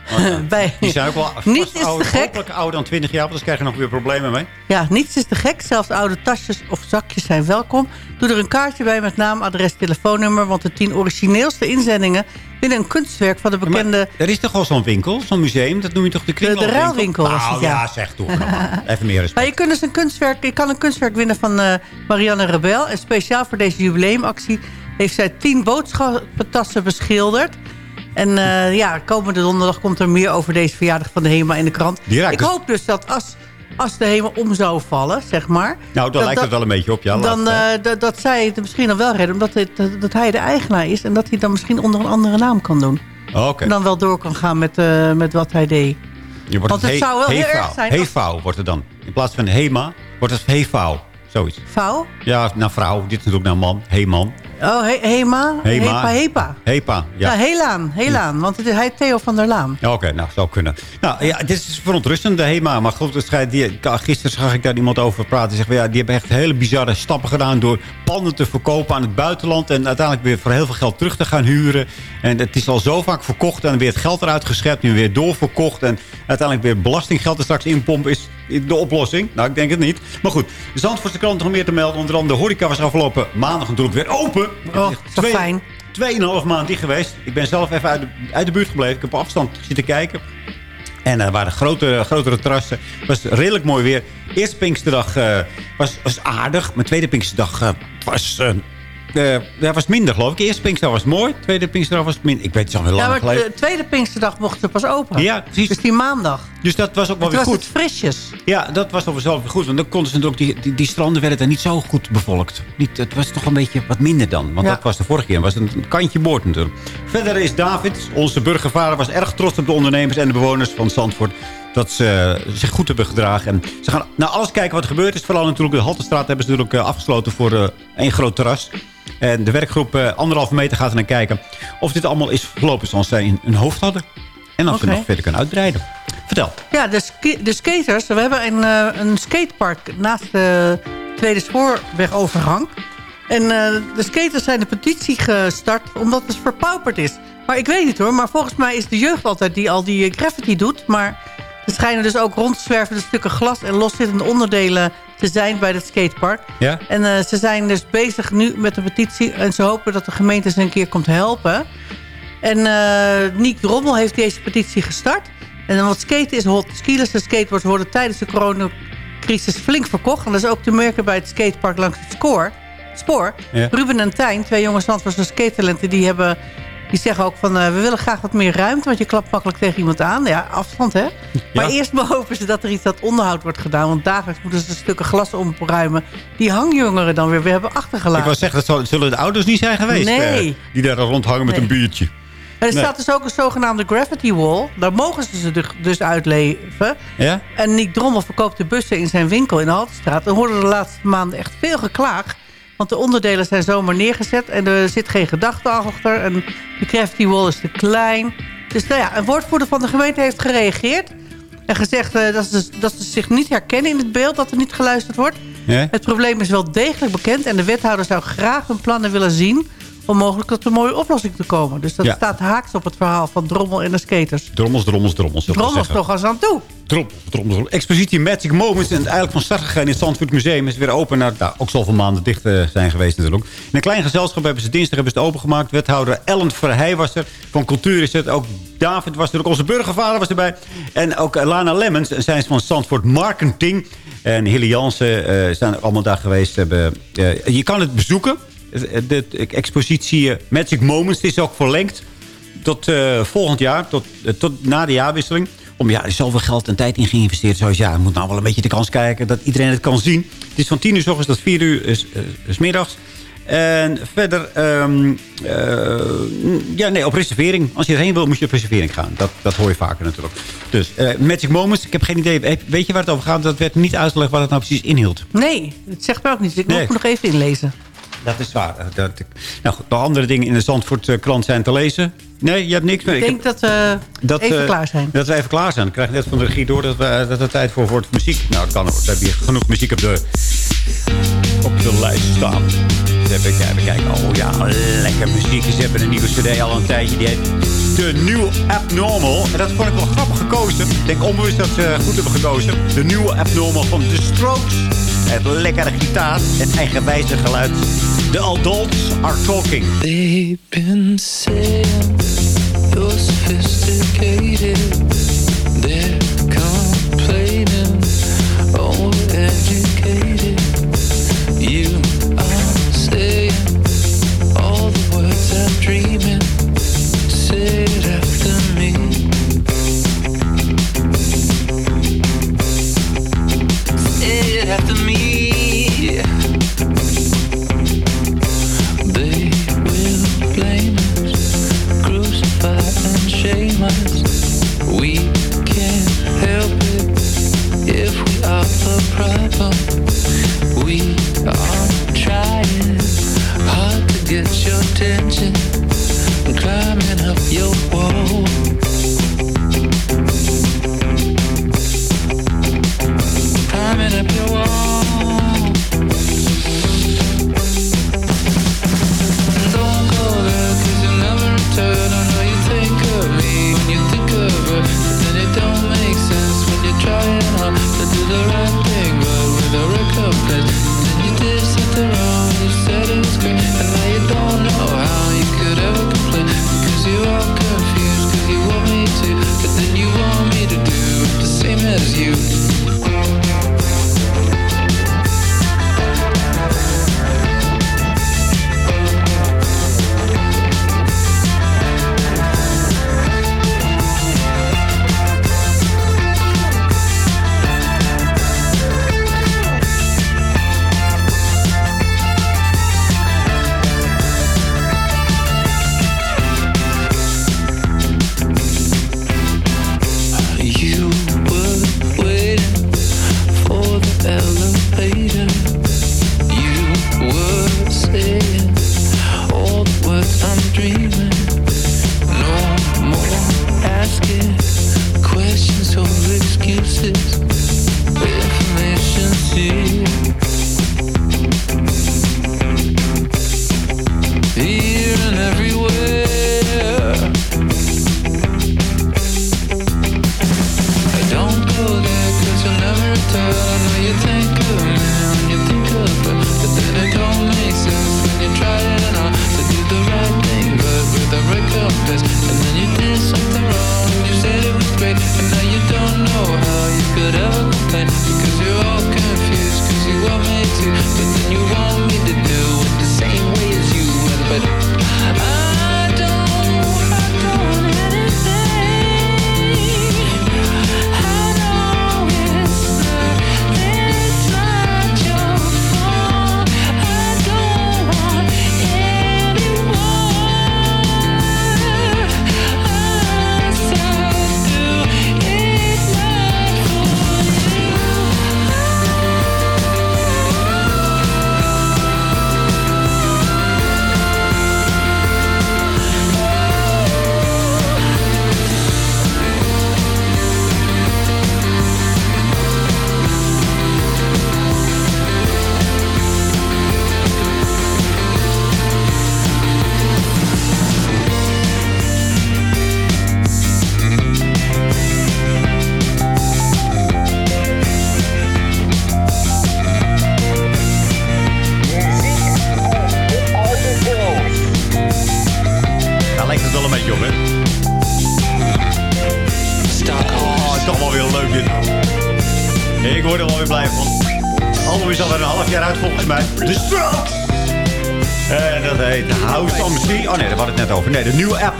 bij,
Die zijn ook wel
Niets is te
ouder,
gek.
hopelijk ouder dan 20 jaar. Want anders krijg je nog weer problemen mee.
Ja, niets is te gek. Zelfs oude tasjes of zakjes zijn welkom. Doe er een kaartje bij met naam, adres, telefoonnummer. Want de tien origineelste inzendingen binnen een kunstwerk van de bekende...
Er is toch al zo'n winkel, zo'n museum? Dat noem je toch de kringloopwinkel?
ruilwinkel was
Nou
het, ja.
ja, zeg toch. Even meer respect.
Maar je, kunt dus een kunstwerk, je kan een kunstwerk winnen van eh, Marianne Rebel. En speciaal voor deze jubileumactie heeft zij tien boodschappentassen beschilderd. En eh, ja, komende donderdag komt er meer over deze verjaardag van de HEMA in de krant. Ik hoop dus dat als, als de HEMA om zou vallen, zeg maar...
Nou,
dat-
lijkt het
dat-
wel een beetje op. Ja,
dan, eh, dat, zij het misschien dan wel redden, omdat het, dat, dat hij de eigenaar is... en dat hij dan misschien onder een andere naam kan doen.
Oké.
En dan wel door kan gaan met, eh, met wat hij deed.
Je wordt
want het
he-
zou wel heel erg zijn als-
Hevouw wordt het dan. In plaats van HEMA wordt het hevouw. Zoiets.
Vouw?
Ja, naar vrouw. Dit is natuurlijk naar man. Heeman.
Oh, he, Hema?
Hema.
Hepa, Hepa.
Hepa.
Ja,
Ja.
Helaan. Helaan, want het is, hij Theo van der Laan.
Ja, Oké, nou, zou kunnen. Nou, ja, dit is verontrustend, de HEMA. Maar goed, schijnt, die, gisteren zag ik daar iemand over praten. Die zegt, ja, die hebben echt hele bizarre stappen gedaan... door panden te verkopen aan het buitenland... en uiteindelijk weer voor heel veel geld terug te gaan huren. En het is al zo vaak verkocht en weer het geld eruit geschept... nu weer doorverkocht en uiteindelijk weer belastinggeld er straks inpompen... is de oplossing. Nou, ik denk het niet. Maar goed, de Zandvoortse krant nog meer te melden. Onder andere de horeca was afgelopen maandag natuurlijk weer open.
Oh, zo fijn.
Tweeënhalf maand dicht geweest. Ik ben zelf even uit de, uit de buurt gebleven. Ik heb op afstand zitten kijken. En er waren grote, grotere terrassen. Het was redelijk mooi weer. Eerste Pinksterdag eh, was, was aardig. Mijn tweede Pinksterdag eh, was, eh, eh, ja, was minder, geloof ik. Eerste Pinksterdag was mooi. Tweede Pinksterdag was minder. Ik weet het al heel
Ja,
lang geleden.
de tweede Pinksterdag mochten ze pas open.
Ja, precies.
Dus die maandag.
Dus dat was ook wel
Het
weer
was
goed.
het frisjes.
Ja, dat was wel weer goed. Want dan konden ze natuurlijk die, die, die stranden werden daar niet zo goed bevolkt. Niet, het was toch een beetje wat minder dan. Want
Ja.
dat was de vorige keer. Het was een kantje boord natuurlijk. Verder is David, onze burgervader, was erg trots op de ondernemers en de bewoners van Zandvoort. Dat ze zich goed hebben gedragen. En ze gaan naar alles kijken wat er gebeurd is. Vooral natuurlijk de Haltestraat hebben ze natuurlijk eh, afgesloten voor eh, één groot terras. En de werkgroep eh, anderhalve meter gaat er naar kijken. Of dit allemaal is verlopen zoals zij in hun hoofd hadden. En of ze
Oké.
nog verder kunnen uitbreiden. Vertel.
Ja, de, de skaters. We hebben een, eh, een skatepark naast de tweede spoorwegovergang. En de skaters zijn de petitie gestart omdat het verpauperd is. Maar ik weet niet hoor, maar volgens mij is de jeugd altijd die al die graffiti doet. Maar er schijnen dus ook rondzwervende stukken glas en loszittende onderdelen te zijn bij het skatepark.
Ja?
En eh, ze zijn dus bezig nu met de petitie. En ze hopen dat de gemeente ze een keer komt helpen. En eh Niek Drommel heeft deze petitie gestart. En dan wat skaten is hot. Skiers en skateboards worden tijdens de coronacrisis flink verkocht. En dat is ook te merken bij het skatepark langs het spoor. spoor.
Ja.
Ruben en Tijn, twee jonge Zandvoortse skatetalenten... die hebben... Die zeggen ook van, eh, we willen graag wat meer ruimte... want je klapt makkelijk tegen iemand aan. Ja, afstand, hè? Maar eerst hopen ze dat er iets dat onderhoud wordt gedaan. Want dagelijks moeten ze stukken glas opruimen... die hangjongeren dan weer weer hebben achtergelaten.
Ik wou zeggen, dat zullen de ouders niet zijn geweest.
Nee.
eh, die daar rondhangen met
Nee.
een biertje.
En er
Nee.
staat dus ook een zogenaamde gravity wall. Daar mogen ze ze dus- dus uitleven.
Ja?
En Nick Drommel verkoopt de bussen in zijn winkel in de Haltestraat. En hoorden de laatste maanden echt veel geklaag. Want de onderdelen zijn zomaar neergezet. En er zit geen gedachte achter. En de gravity wall is te klein. Dus nou ja, een woordvoerder van de gemeente heeft gereageerd. En gezegd eh, dat, ze, dat ze zich niet herkennen in het beeld. Dat er niet geluisterd wordt.
Ja?
Het probleem is wel degelijk bekend... en de wethouder zou graag hun plannen willen zien... om mogelijk tot een mooie oplossing te komen. Dus dat
Ja.
staat haaks op het verhaal van Drommel en de skaters.
Drommels, drommels, drommels.
Drommels toch als aan toe.
Drommels, drommels. Expositie Magic Moments. En eigenlijk van start gegaan in het Zandvoort Museum. Is weer open. Na, nou, ook zoveel maanden dicht eh, zijn geweest natuurlijk. In een klein gezelschap hebben ze dinsdag hebben ze het opengemaakt. Wethouder Ellen Verheij was er. Van cultuur is het. Ook David was er. Ook onze burgervader was erbij. En ook eh, Lana Lemmens. En zij is van Zandvoort Marketing. En Hilly Jansen eh, zijn er allemaal daar geweest. Hebben, eh, je kan het bezoeken. De, de expositie eh, Magic Moments is ook verlengd tot eh, volgend jaar, tot, eh, tot na de jaarwisseling. Om ja, er is zoveel geld en tijd in geïnvesteerd. Zoals ja, je moet nou wel een beetje de kans kijken dat iedereen het kan zien. Het is van 10 uur s ochtends tot 4 uur is, eh, is middags. En verder, ehm, eh, ja, nee, op reservering. Als je erheen wil, moet je op reservering gaan. Dat, dat hoor je vaker natuurlijk. Dus eh, Magic Moments, ik heb geen idee. Eh, Weet je waar het over gaat? Dat werd niet uitgelegd wat het nou precies inhield.
Nee, het zegt mij ook niet. Ik moet
Nee.
nog even inlezen.
Dat is waar. Eh, Dat, nou goed, de andere dingen in de Zandvoort eh, krant zijn te lezen. Nee, je hebt niks meer.
Ik denk dat we even
eh,
klaar zijn.
Dat we even klaar zijn. Dan krijg net van de regie door dat, we, dat er tijd voor wordt muziek. Nou, dat kan ook. We hebben hier genoeg muziek op de, op de lijst staan. Even, kijken, even kijken. Oh ja, lekker muziek. Ze hebben een nieuwe cd al een tijdje. Die heet The New Abnormal. En dat vond ik wel grappig gekozen. Ik denk onbewust dat ze goed hebben gekozen. The New Abnormal van The Strokes. Het lekkere gitaar. Het eigenwijze geluid. The Adults Are Talking.
They've been saying you're sophisticated. They're complaining, overeducated. You are saying all the words I'm dreaming. Say it after me. After me.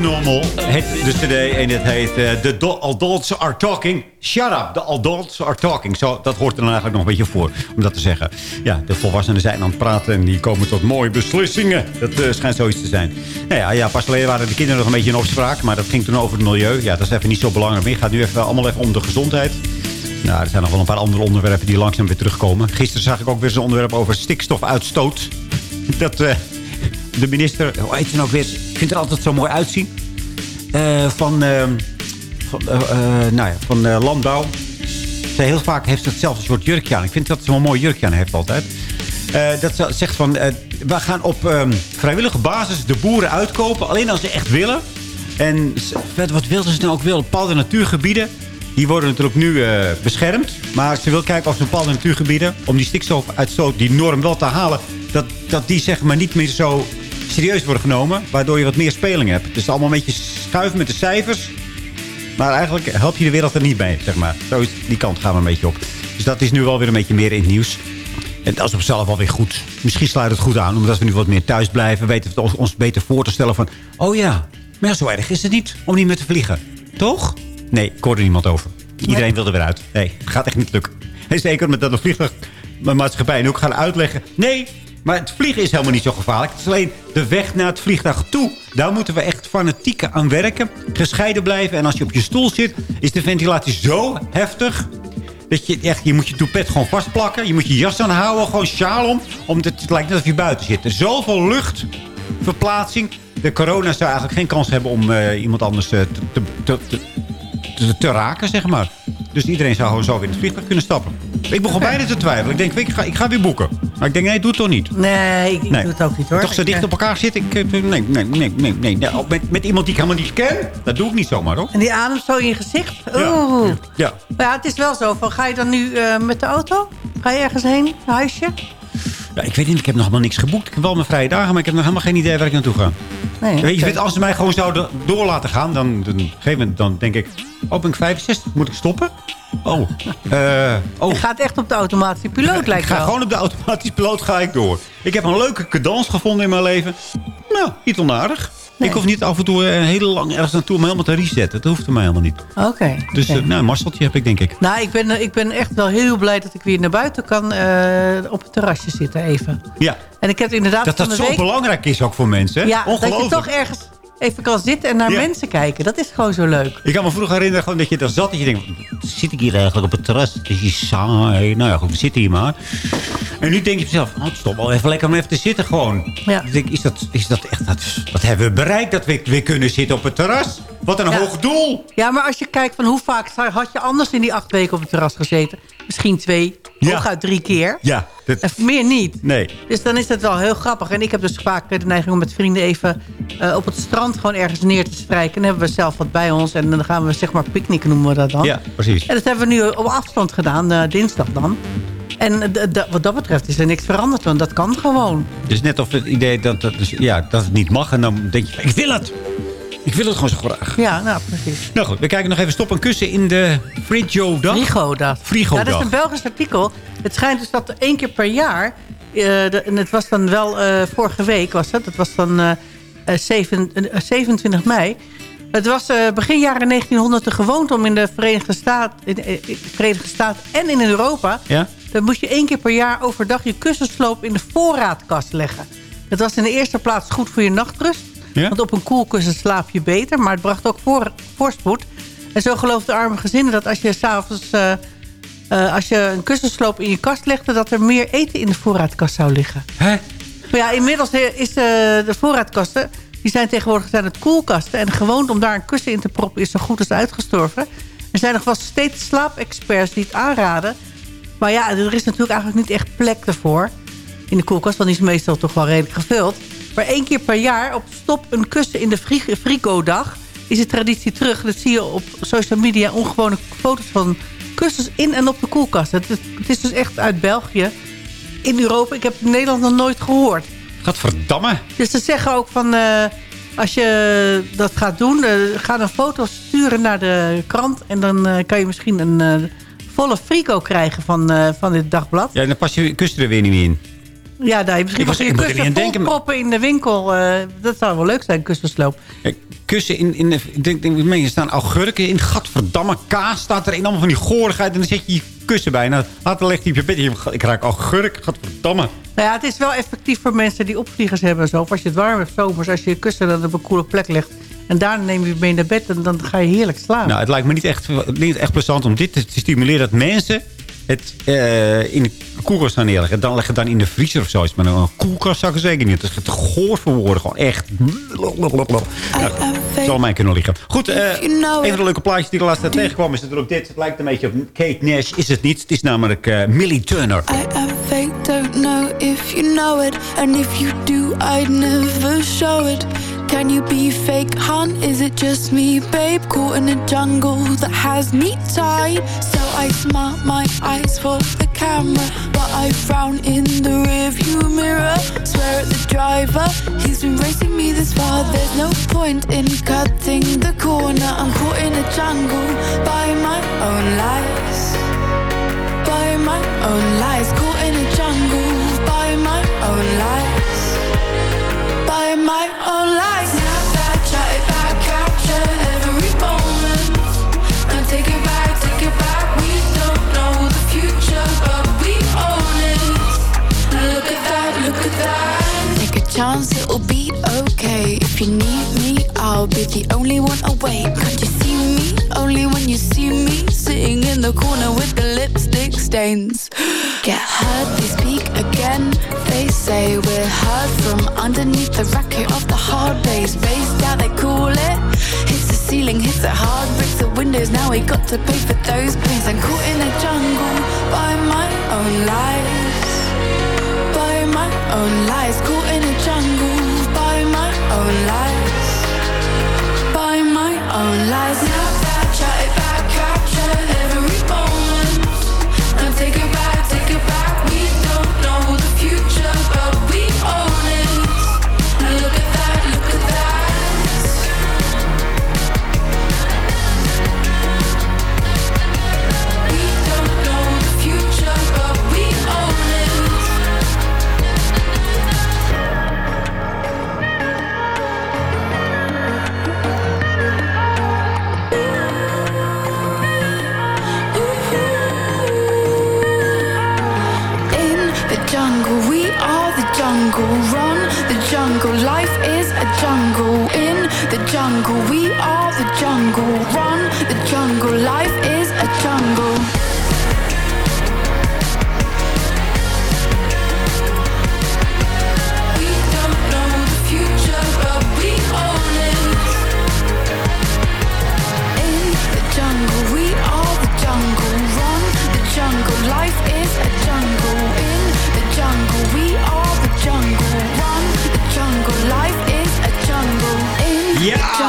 Abnormal heet de cd. En het heet The Do Adults Are Talking. Shut up, the adults are talking. Zo, dat hoort er dan eigenlijk nog een beetje voor, om dat te zeggen. Ja, de volwassenen zijn aan het praten en die komen tot mooie beslissingen. Dat uh, schijnt zoiets te zijn. Nou ja, ja, pas geleden waren de kinderen nog een beetje in opspraak. Maar dat ging toen over het milieu. Ja, dat is even niet zo belangrijk meer. Het gaat nu even, allemaal even om de gezondheid. Nou, er zijn nog wel een paar andere onderwerpen die langzaam weer terugkomen. Gisteren zag ik ook weer zo'n onderwerp over stikstofuitstoot. Dat... Uh, de minister, hoe heet ze nou weer? Vind het altijd zo mooi uitzien. Uh, van, uh, van, uh, nou ja, van landbouw. Zij heel vaak heeft ze hetzelfde soort jurkje aan. Ik vind dat ze een mooi jurkje aan heeft altijd. dat ze zegt van, we gaan op um, vrijwillige basis de boeren uitkopen. Alleen als ze echt willen. En wat wil ze nou ook willen? Bepaalde natuurgebieden. Die worden natuurlijk nu beschermd. Maar ze wil kijken of ze bepaalde natuurgebieden... om die stikstofuitstoot, die norm wel te halen... dat, dat die zeg maar niet meer zo serieus worden genomen. Waardoor je wat meer speling hebt. Het is allemaal een beetje schuiven met de cijfers. Maar eigenlijk help je de wereld er niet bij, zeg maar. Zo is, die kant gaan we een beetje op. Dus dat is nu wel weer een beetje meer in het nieuws. En dat is op zichzelf alweer goed. Misschien sluit het goed aan, omdat we nu wat meer thuis blijven. Weten we ons beter voor te stellen van... Oh ja, maar zo erg is het niet om niet meer te vliegen. Toch? Nee, ik hoorde niemand over. Iedereen nee. wil er weer uit. Nee, gaat echt niet lukken. En zeker met dat de vliegtuigmaatschappij ook gaan uitleggen... Nee, maar het vliegen is helemaal niet zo gevaarlijk. Het is alleen de weg naar het vliegtuig toe. Daar moeten we echt fanatiek aan werken. Gescheiden blijven. En als je op je stoel zit, is de ventilatie zo heftig... Dat je echt, je moet je toepet gewoon vastplakken. Je moet je jas aanhouden, gewoon sjaal om. Omdat het lijkt net of je buiten zit. Zoveel luchtverplaatsing. De corona zou eigenlijk geen kans hebben om uh, iemand anders te, te, te, te, te raken, zeg maar. Dus iedereen zou gewoon zo weer in het vliegtuig kunnen stappen. Ik begon bijna te twijfelen. Ik denk, ik ga, ik ga weer boeken. Maar ik denk, nee, doe het toch niet.
Nee, ik, ik nee. doe het ook niet hoor.
Toch zo dicht
ik,
op elkaar zitten? Ik, nee, nee, nee, nee, nee. nee. Met, met iemand die ik helemaal niet ken? Dat doe ik niet zomaar hoor.
En die adem zo in je gezicht? Oeh. Ja. ja. ja. het is wel zo. Van, ga je dan nu uh, met de auto? Ga je ergens heen? Een huisje?
Ja, ik weet niet, ik heb nog helemaal niks geboekt. Ik heb wel mijn vrije dagen, maar ik heb nog helemaal geen idee waar ik naartoe ga. Nee, weet je, als ze mij gewoon zouden door laten gaan, dan, dan, gegeven dan denk ik... Oh, ben ik 65? Moet ik stoppen? Oh. Uh, oh.
Je gaat echt op de automatische piloot, lijkt
Ik ga
wel.
gewoon op de automatische piloot ga ik door. Ik heb een leuke cadans gevonden in mijn leven. Nou, niet onaardig. Nee. Ik hoef niet af en toe een hele lang ergens naartoe om helemaal te resetten. Dat hoeft voor mij helemaal niet.
Oké. Okay,
dus
okay.
Uh, nou, Marceltje heb ik, denk ik.
Nou, ik ben, ik ben echt wel heel blij dat ik weer naar buiten kan uh, op het terrasje zitten even.
Ja.
En ik heb inderdaad
Dat dat zo
week...
belangrijk is ook voor mensen.
Ja, dat je toch ergens even kan zitten en naar ja. mensen kijken. Dat is gewoon zo leuk.
Ik kan me vroeger herinneren gewoon dat je daar zat. En je denkt, zit ik hier eigenlijk op het terras? Het is saai. Nou ja, goed, we zitten hier maar. En nu denk je jezelf, oh, het is toch wel even lekker om even te zitten gewoon.
Ja.
Ik denk, is dat, is dat echt, dat, wat hebben we bereikt dat we weer kunnen zitten op het terras? Wat een
ja.
hoog doel.
Ja, maar als je kijkt van hoe vaak had je anders in die acht weken op het terras gezeten? Misschien twee,
ja.
hooguit drie keer.
Ja.
Dat... En meer niet.
Nee.
Dus dan is het wel heel grappig. En ik heb dus vaak de neiging om met vrienden even uh, op het strand gewoon ergens neer te strijken. En dan hebben we zelf wat bij ons. En dan gaan we zeg maar picknicken noemen we dat dan.
Ja, precies.
En dat hebben we nu op afstand gedaan, uh, dinsdag dan. En wat dat betreft is er niks veranderd, want dat kan gewoon.
Dus net of het idee dat, dat, dus, ja, dat het niet mag. En dan denk je, ik wil het. Ik wil het gewoon zo graag.
Ja, nou precies.
Nou goed, we kijken nog even stop en kussen in de Frigo-dag.
Frigo-dag.
Frigo
ja, dat is een Belgisch artikel. Het schijnt dus dat één keer per jaar... Uh, de, en het was dan wel uh, vorige week, was het. Het was dan uh, 7, 27 mei. Het was begin jaren 1900 de gewoonte om in de Verenigde Staten, in de Verenigde Staten en in Europa...
Ja?
Dan moest je één keer per jaar overdag je kussensloop in de voorraadkast leggen. Dat was in de eerste plaats goed voor je nachtrust.
Ja?
Want op een koelkussen slaap je beter. Maar het bracht ook voor, voorspoed. En zo geloofden arme gezinnen dat als je s'avonds... Uh, uh, als je een kussensloop in je kast legde... dat er meer eten in de voorraadkast zou liggen.
Hè?
Maar ja, inmiddels is de, de voorraadkasten... die zijn tegenwoordig zijn het koelkasten. En de gewoonte om daar een kussen in te proppen... is zo goed als uitgestorven. Er zijn nog wel steeds slaapexperts die het aanraden... Maar ja, er is natuurlijk eigenlijk niet echt plek ervoor in de koelkast. Want die is meestal toch wel redelijk gevuld. Maar één keer per jaar op stop een kussen in de Frigo-dag... is de traditie terug. Dat zie je op social media ongewone foto's van kussens in en op de koelkast. Het, is dus echt uit België. In Europa, ik heb Nederland nog nooit gehoord.
Gadverdamme.
Dus ze zeggen ook van... Uh, als je dat gaat doen, uh, ga een foto sturen naar de krant... en dan uh, kan je misschien een volle frico krijgen van, eh, van dit dagblad.
Ja, dan pas je kussen er weer niet meer in.
Ja, daar, misschien
Ik was- er
kussen
denken,
proppen in de winkel. eh, dat zou wel leuk zijn, kussensloop.
Kussen in, in de, ik denk, denk, je, er staan augurken in. Gadverdamme, kaas staat er in. Allemaal van die goorigheid. En dan zet je je kussen bij. Nou, later leg je op je bed. Ik raak augurk. Gadverdamme.
Nou ja, het is wel effectief voor mensen die opvliegers hebben en zo. Of als je het warm hebt zomers, als je je kussen dan op een koele plek legt... en daarna neem je mee naar bed en dan ga je heerlijk slapen.
Nou, het lijkt me niet echt, niet echt plezant om dit te stimuleren. Dat mensen het eh, in de koelkast gaan neerleggen. Dan leggen het dan in de vriezer of zoiets. Maar een koelkast zou ik zeker niet. Dat is te goor voor woorden. Gewoon echt. Het zal mij kunnen liggen. Goed, eh, een van de leuke plaatjes die de laatste tijd tegenkwam is natuurlijk dit. Het lijkt een beetje op Kate Nash. Is het niet? Het is namelijk eh, Millie Turner.
I am fake, don't know if you know it. And if you do, I'd never show it. Can you be fake, hon? Is it just me, babe? Caught in a jungle that has me tied. So I smart my eyes for the camera. But I frown in the rearview mirror. Swear at the driver, he's been racing me this far. There's no point in cutting the corner. I'm caught in a jungle by my own lies by my own lies be the only one awake Can't you see me? Only when you see me. Sitting in the corner with the lipstick stains. Get heard, they speak again. They say we're heard from underneath the racket of the hard bass Based out, they call it. Hits the ceiling, hits it hard. Breaks the windows, now we got to pay for those pains. I'm caught in a jungle by my own lies. By my own lies. Caught in a jungle by my own lies Snap that, chat it back, capture every moment And take it back, jungle, we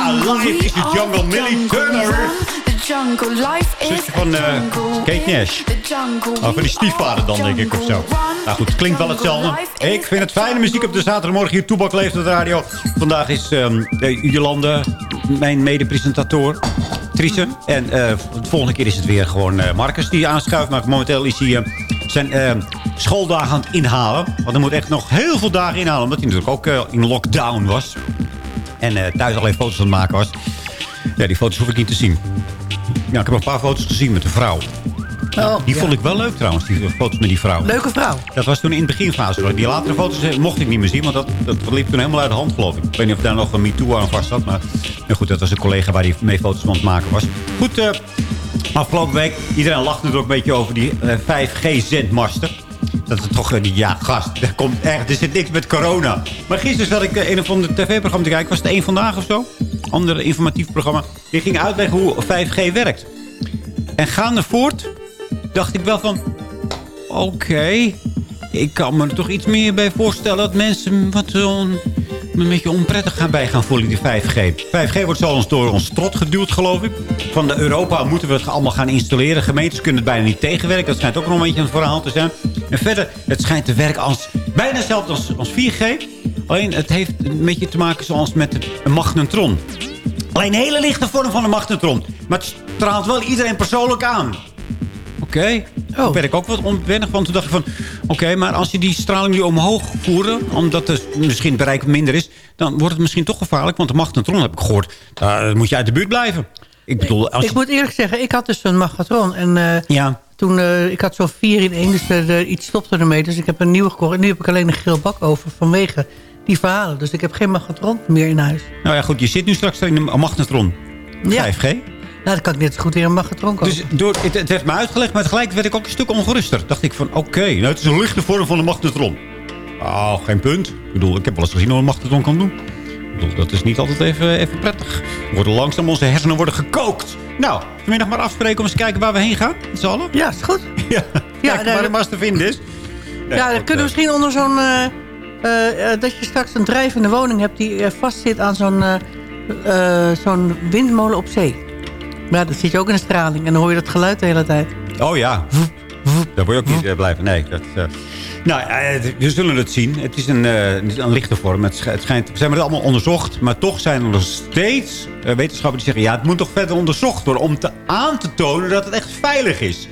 Ja, live is de jungle.
the
Millie. Turner. Zusje van eh,
jungle.
Kate Nash. Oh, van die stiefvader dan, denk ik, of zo. Nou goed, het klinkt wel hetzelfde. Ik vind het fijne muziek op de zaterdagmorgen hier. Toebak leeft op de radio. Vandaag is ehm eh, Jolande, mijn mede-presentator. En eh, de volgende keer is het weer gewoon eh, Marcus die aanschuift. Maar momenteel is hij eh, zijn eh, schooldagen aan het inhalen. Want hij moet echt nog heel veel dagen inhalen. Omdat hij natuurlijk ook eh, in lockdown was. En eh, thuis alleen foto's aan het maken was. Ja, die foto's hoef ik niet te zien. Ja, ik heb een paar foto's gezien met de vrouw.
Oh,
die
ja.
vond ik wel leuk trouwens, die foto's met die vrouw.
Leuke vrouw.
Dat was toen in de beginfase. Die latere foto's eh, mocht ik niet meer zien. Want dat, dat liep toen helemaal uit de hand, geloof ik. Ik weet niet of daar nog een MeToo aan vast zat. Maar nou goed, dat was een collega waar die mee foto's van het maken was. Goed, eh, afgelopen week. Iedereen lacht natuurlijk een beetje over die eh, 5G-zendmaster. Dat is toch eh, ja, gast, er komt echt, er zit niks met corona. Maar gisteren zat ik eh, een of ander tv-programma te kijken. Was het één vandaag of zo? Ander informatief programma. Die ging uitleggen hoe 5G werkt. En gaande voort dacht ik wel van... Oké, ik kan me er toch iets meer bij voorstellen... dat mensen wat zo'n een beetje onprettig gaan bij gaan voelen, die 5G. 5G wordt ons door ons strot geduwd, geloof ik. Van de Europa moeten we het allemaal gaan installeren. Gemeentes kunnen het bijna niet tegenwerken. Dat schijnt ook nog een beetje een verhaal te zijn. En verder, het schijnt te werken als, bijna hetzelfde als, als 4G. Alleen, het heeft een beetje te maken zoals met een magnetron. Alleen een hele lichte vorm van een magnetron. Maar het straalt wel iedereen persoonlijk aan. Oké. Daar werd ik ook wat onwennig van. Toen dacht ik van, oké, maar als je die straling nu omhoog voeren... omdat er misschien het bereik minder is... dan wordt het misschien toch gevaarlijk. Want de magnetron, heb ik gehoord, daar moet je uit de buurt blijven. Ik bedoel, als
Ik
je-
moet eerlijk zeggen, ik had dus een magnetron. En eh,
Ja.
toen, eh, ik had zo'n 4 in 1, dus de- iets stopte ermee. Dus ik heb een nieuwe gekocht. En nu heb ik alleen een geel bak over vanwege die verhalen. Dus ik heb geen magnetron meer in huis.
Nou ja, goed, je zit nu straks in een magnetron.
Ja.
5G.
Nou, dan kan ik net zo goed weer een magnetron.
Dus door, het, het werd me uitgelegd, maar tegelijk werd ik ook een stuk ongeruster. Dacht ik van, oké, nou het is een lichte vorm van een magnetron. Oh, geen punt. Ik bedoel, ik heb wel eens gezien hoe een magnetron kan doen. Ik bedoel, dat is niet altijd even, even prettig. We worden langzaam, onze hersenen worden gekookt. Nou, vanmiddag maar afspreken om eens te kijken waar we heen gaan. Z'n allen.
Ja, is goed.
Ja,
Ja,
Kijk waar het maar te vinden is. Nee,
ja, dan
goed,
kunnen we
eh,
misschien onder zo'n... eh, eh, dat je straks een drijvende woning hebt die vastzit aan zo'n zo'n windmolen op zee. Maar ja, dan zit je ook in de straling en dan hoor je dat geluid de hele tijd.
Oh ja. Daar wil je ook niet eh, blijven. Nee, dat... eh, nou, we zullen het zien. Het is een, eh, een lichte vorm. Het, sch- het schijnt, we hebben het allemaal onderzocht. Maar toch zijn er nog steeds eh, wetenschappers die zeggen... ja, het moet toch verder onderzocht worden... om te aan te tonen dat het echt veilig is.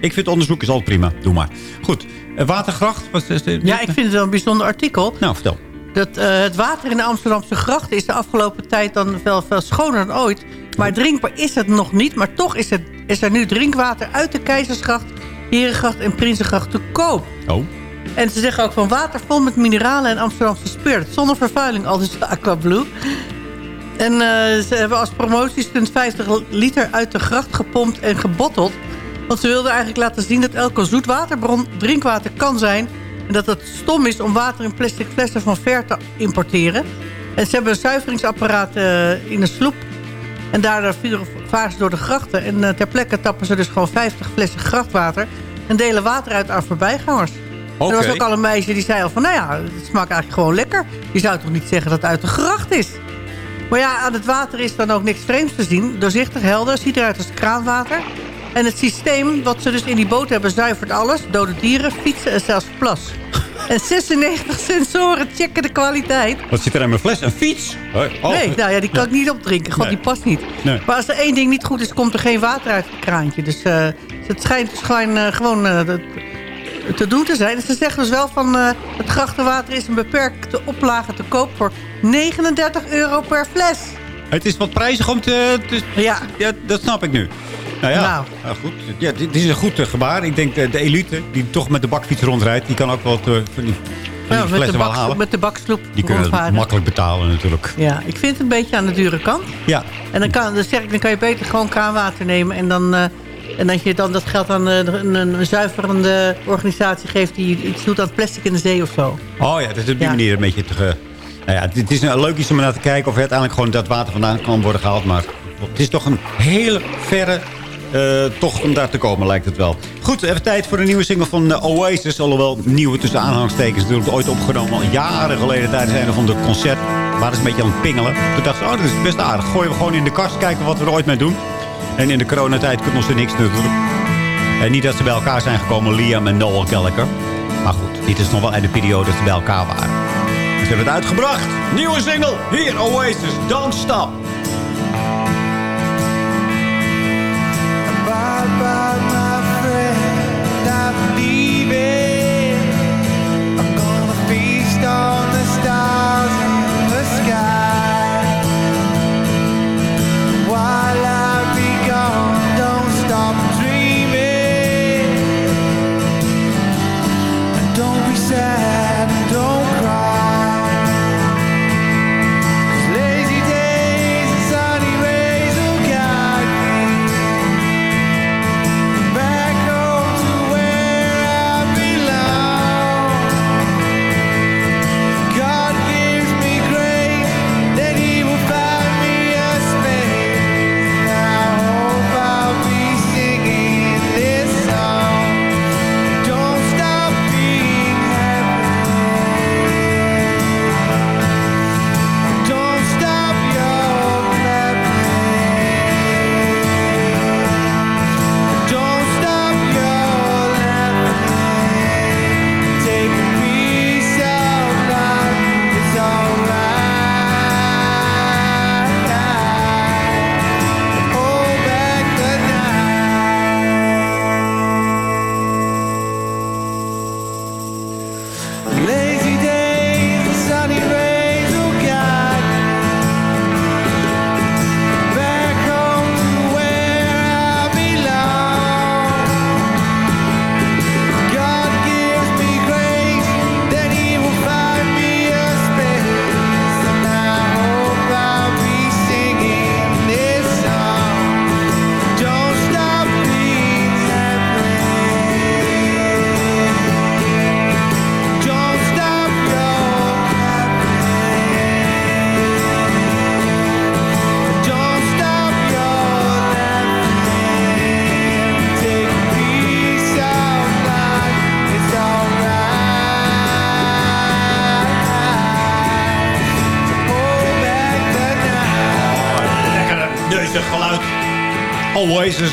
Ik vind onderzoek is altijd prima. Doe maar. Goed. watergracht. Wat is de,
Ja, ik vind het wel een bijzonder artikel.
Nou, vertel.
Dat, het water in de Amsterdamse grachten is de afgelopen tijd dan wel veel schoner dan ooit. Maar drinkbaar is het nog niet. Maar toch is, het, is er nu drinkwater uit de Keizersgracht, Herengracht en Prinsengracht te koop.
Oh.
En ze zeggen ook van water vol met mineralen en Amsterdamse spirit. Zonder vervuiling, al dus Aquablue. En eh, ze hebben als promotiestunt 50 liter uit de gracht gepompt en gebotteld. Want ze wilden eigenlijk laten zien dat elke zoetwaterbron drinkwater kan zijn. En dat het stom is om water in plastic flessen van ver te importeren. En ze hebben een zuiveringsapparaat eh, in een sloep. En daardoor vuren- varen ze door de grachten. En eh, ter plekke tappen ze dus gewoon 50 flessen grachtwater. En delen water uit aan voorbijgangers. Er was ook al een meisje die zei al van... nou ja, het smaakt eigenlijk gewoon lekker. Je zou toch niet zeggen dat het uit de gracht is? Maar ja, aan het water is dan ook niks vreemds te zien. Doorzichtig, helder, ziet eruit als kraanwater. En het systeem wat ze dus in die boot hebben... zuivert alles, dode dieren, fietsen en zelfs plas. En 96 sensoren checken de kwaliteit.
Wat zit er in mijn fles? Een fiets? Oh.
Nee, nou ja, die kan ik niet opdrinken. God,
Nee.
die past niet.
Nee.
Maar als er één ding niet goed is, komt er geen water uit het kraantje. Dus eh, het schijnt dus gewoon, eh, gewoon eh, te doen te zijn. En ze zeggen dus wel van eh, het grachtenwater is een beperkte oplage te koop voor 39 euro per fles.
Het is wat prijzig om te... te-
Ja.
Dat snap ik nu. Nou ja,
Nou.
nou goed. Ja, dit, is een goed eh, gebaar. Ik denk de, de elite die toch met de bakfiets rondrijdt... die kan ook wel van die, van die
Ja, met, de
flessen wel halen.
met de baksloep
Die kunnen het makkelijk betalen natuurlijk.
Ja, ik vind het een beetje aan de dure kant.
Ja,
En dan, kan, dan zeg ik, dan kan je beter gewoon kraanwater nemen. En, dan, eh, en dat je dan dat geld aan eh, een, een zuiverende organisatie geeft... die iets doet aan plastic in de zee of zo.
Oh ja, dat is op die
Ja.
manier een beetje te... ge- Nou ja, het is een leuk iets om naar te kijken of uiteindelijk gewoon dat water vandaan kan worden gehaald. Maar het is toch een hele verre eh tocht om daar te komen, lijkt het wel. Goed, even tijd voor een nieuwe single van eh, Oasis. Alhoewel nieuwe tussen aanhangstekens natuurlijk ooit opgenomen. Al jaren geleden tijdens een van de concert. Waren ze een beetje aan het pingelen. Toen dachten ze, oh, dat is best aardig. Gooien we gewoon in de kast, kijken wat we er ooit mee doen. En in de coronatijd kunnen ze niks natuurlijk. En niet dat ze bij elkaar zijn gekomen, Liam en Noel Gallagher. Maar goed, dit is nog wel uit de periode dat ze bij elkaar waren. Ze hebben het uitgebracht. Nieuwe single. Hier, Oasis. Don't Stop.
about
Oasis.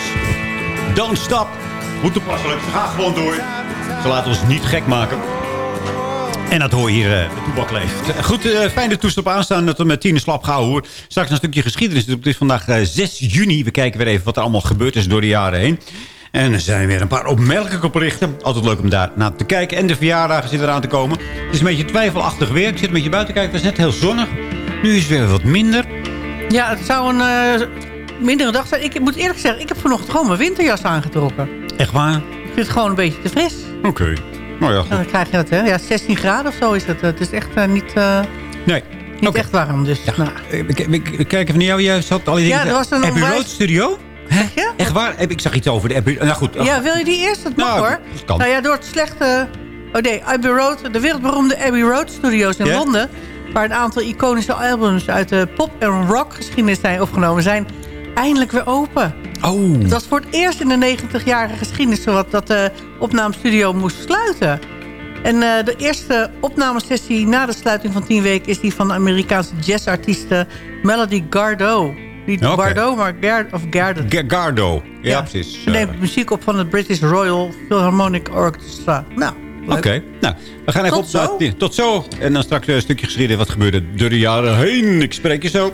Don't stop. Hoe toepasselijk. Gaan gewoon door. Ze laten ons niet gek maken. En dat hoor je hier, uh, de toebak leeft. Goed, uh, fijne toestel op aanstaan. Dat we met tien slap gaan hoor. Straks een stukje geschiedenis. Het is vandaag 6 juni. We kijken weer even wat er allemaal gebeurd is door de jaren heen. En er zijn weer een paar opmerkelijke berichten. Altijd leuk om daar naar te kijken. En de verjaardagen zitten eraan te komen. Het is een beetje twijfelachtig weer. Ik zit een beetje buiten te kijken. Het was net heel zonnig. Nu is het weer wat minder.
Ja, het zou een mindere dag zijn. Ik moet eerlijk zeggen, ik heb vanochtend gewoon mijn winterjas aangetrokken.
Echt waar?
Ik vind het gewoon een beetje te fris.
Oké. Okay. Nou ja, goed.
Dan krijg je dat, hè? Ja, 16 graden of zo is het. Het is echt uh, niet... Uh,
nee.
Niet okay. echt warm, dus...
Ja.
Nou.
Ik, ik, ik, kijk even naar jou. Jij zat al die
ja, er was een
Abbey Road Studio?
Hè? Ja?
Echt waar? Ik zag iets over de Abbey Nou goed.
Ja, wil je die eerst? Dat mag
nou,
hoor.
Dat kan.
Nou ja, door het slechte... Oh nee, Abbey Road, de wereldberoemde Abbey Road Studios in? Londen... waar een aantal iconische albums uit de pop- en rockgeschiedenis zijn opgenomen... zijn eindelijk weer open.
Oh.
Het was voor het eerst in de 90-jarige geschiedenis... Dat de opnamestudio moest sluiten. En uh, de eerste opnamesessie na de sluiting van 10 weken... is die van de Amerikaanse jazzartieste Melody Gardot. Niet
Oké.
Bardot, maar Gard of Gardot.
Ga- Gardo. Ja, precies.
Ze neemt muziek op van het British Royal Philharmonic Orchestra. Nou,
Oké. Nou, we gaan even
Tot
op.
zo.
tot zo. En dan straks een stukje geschiedenis. Wat gebeurde door de jaren heen? Ik spreek je zo.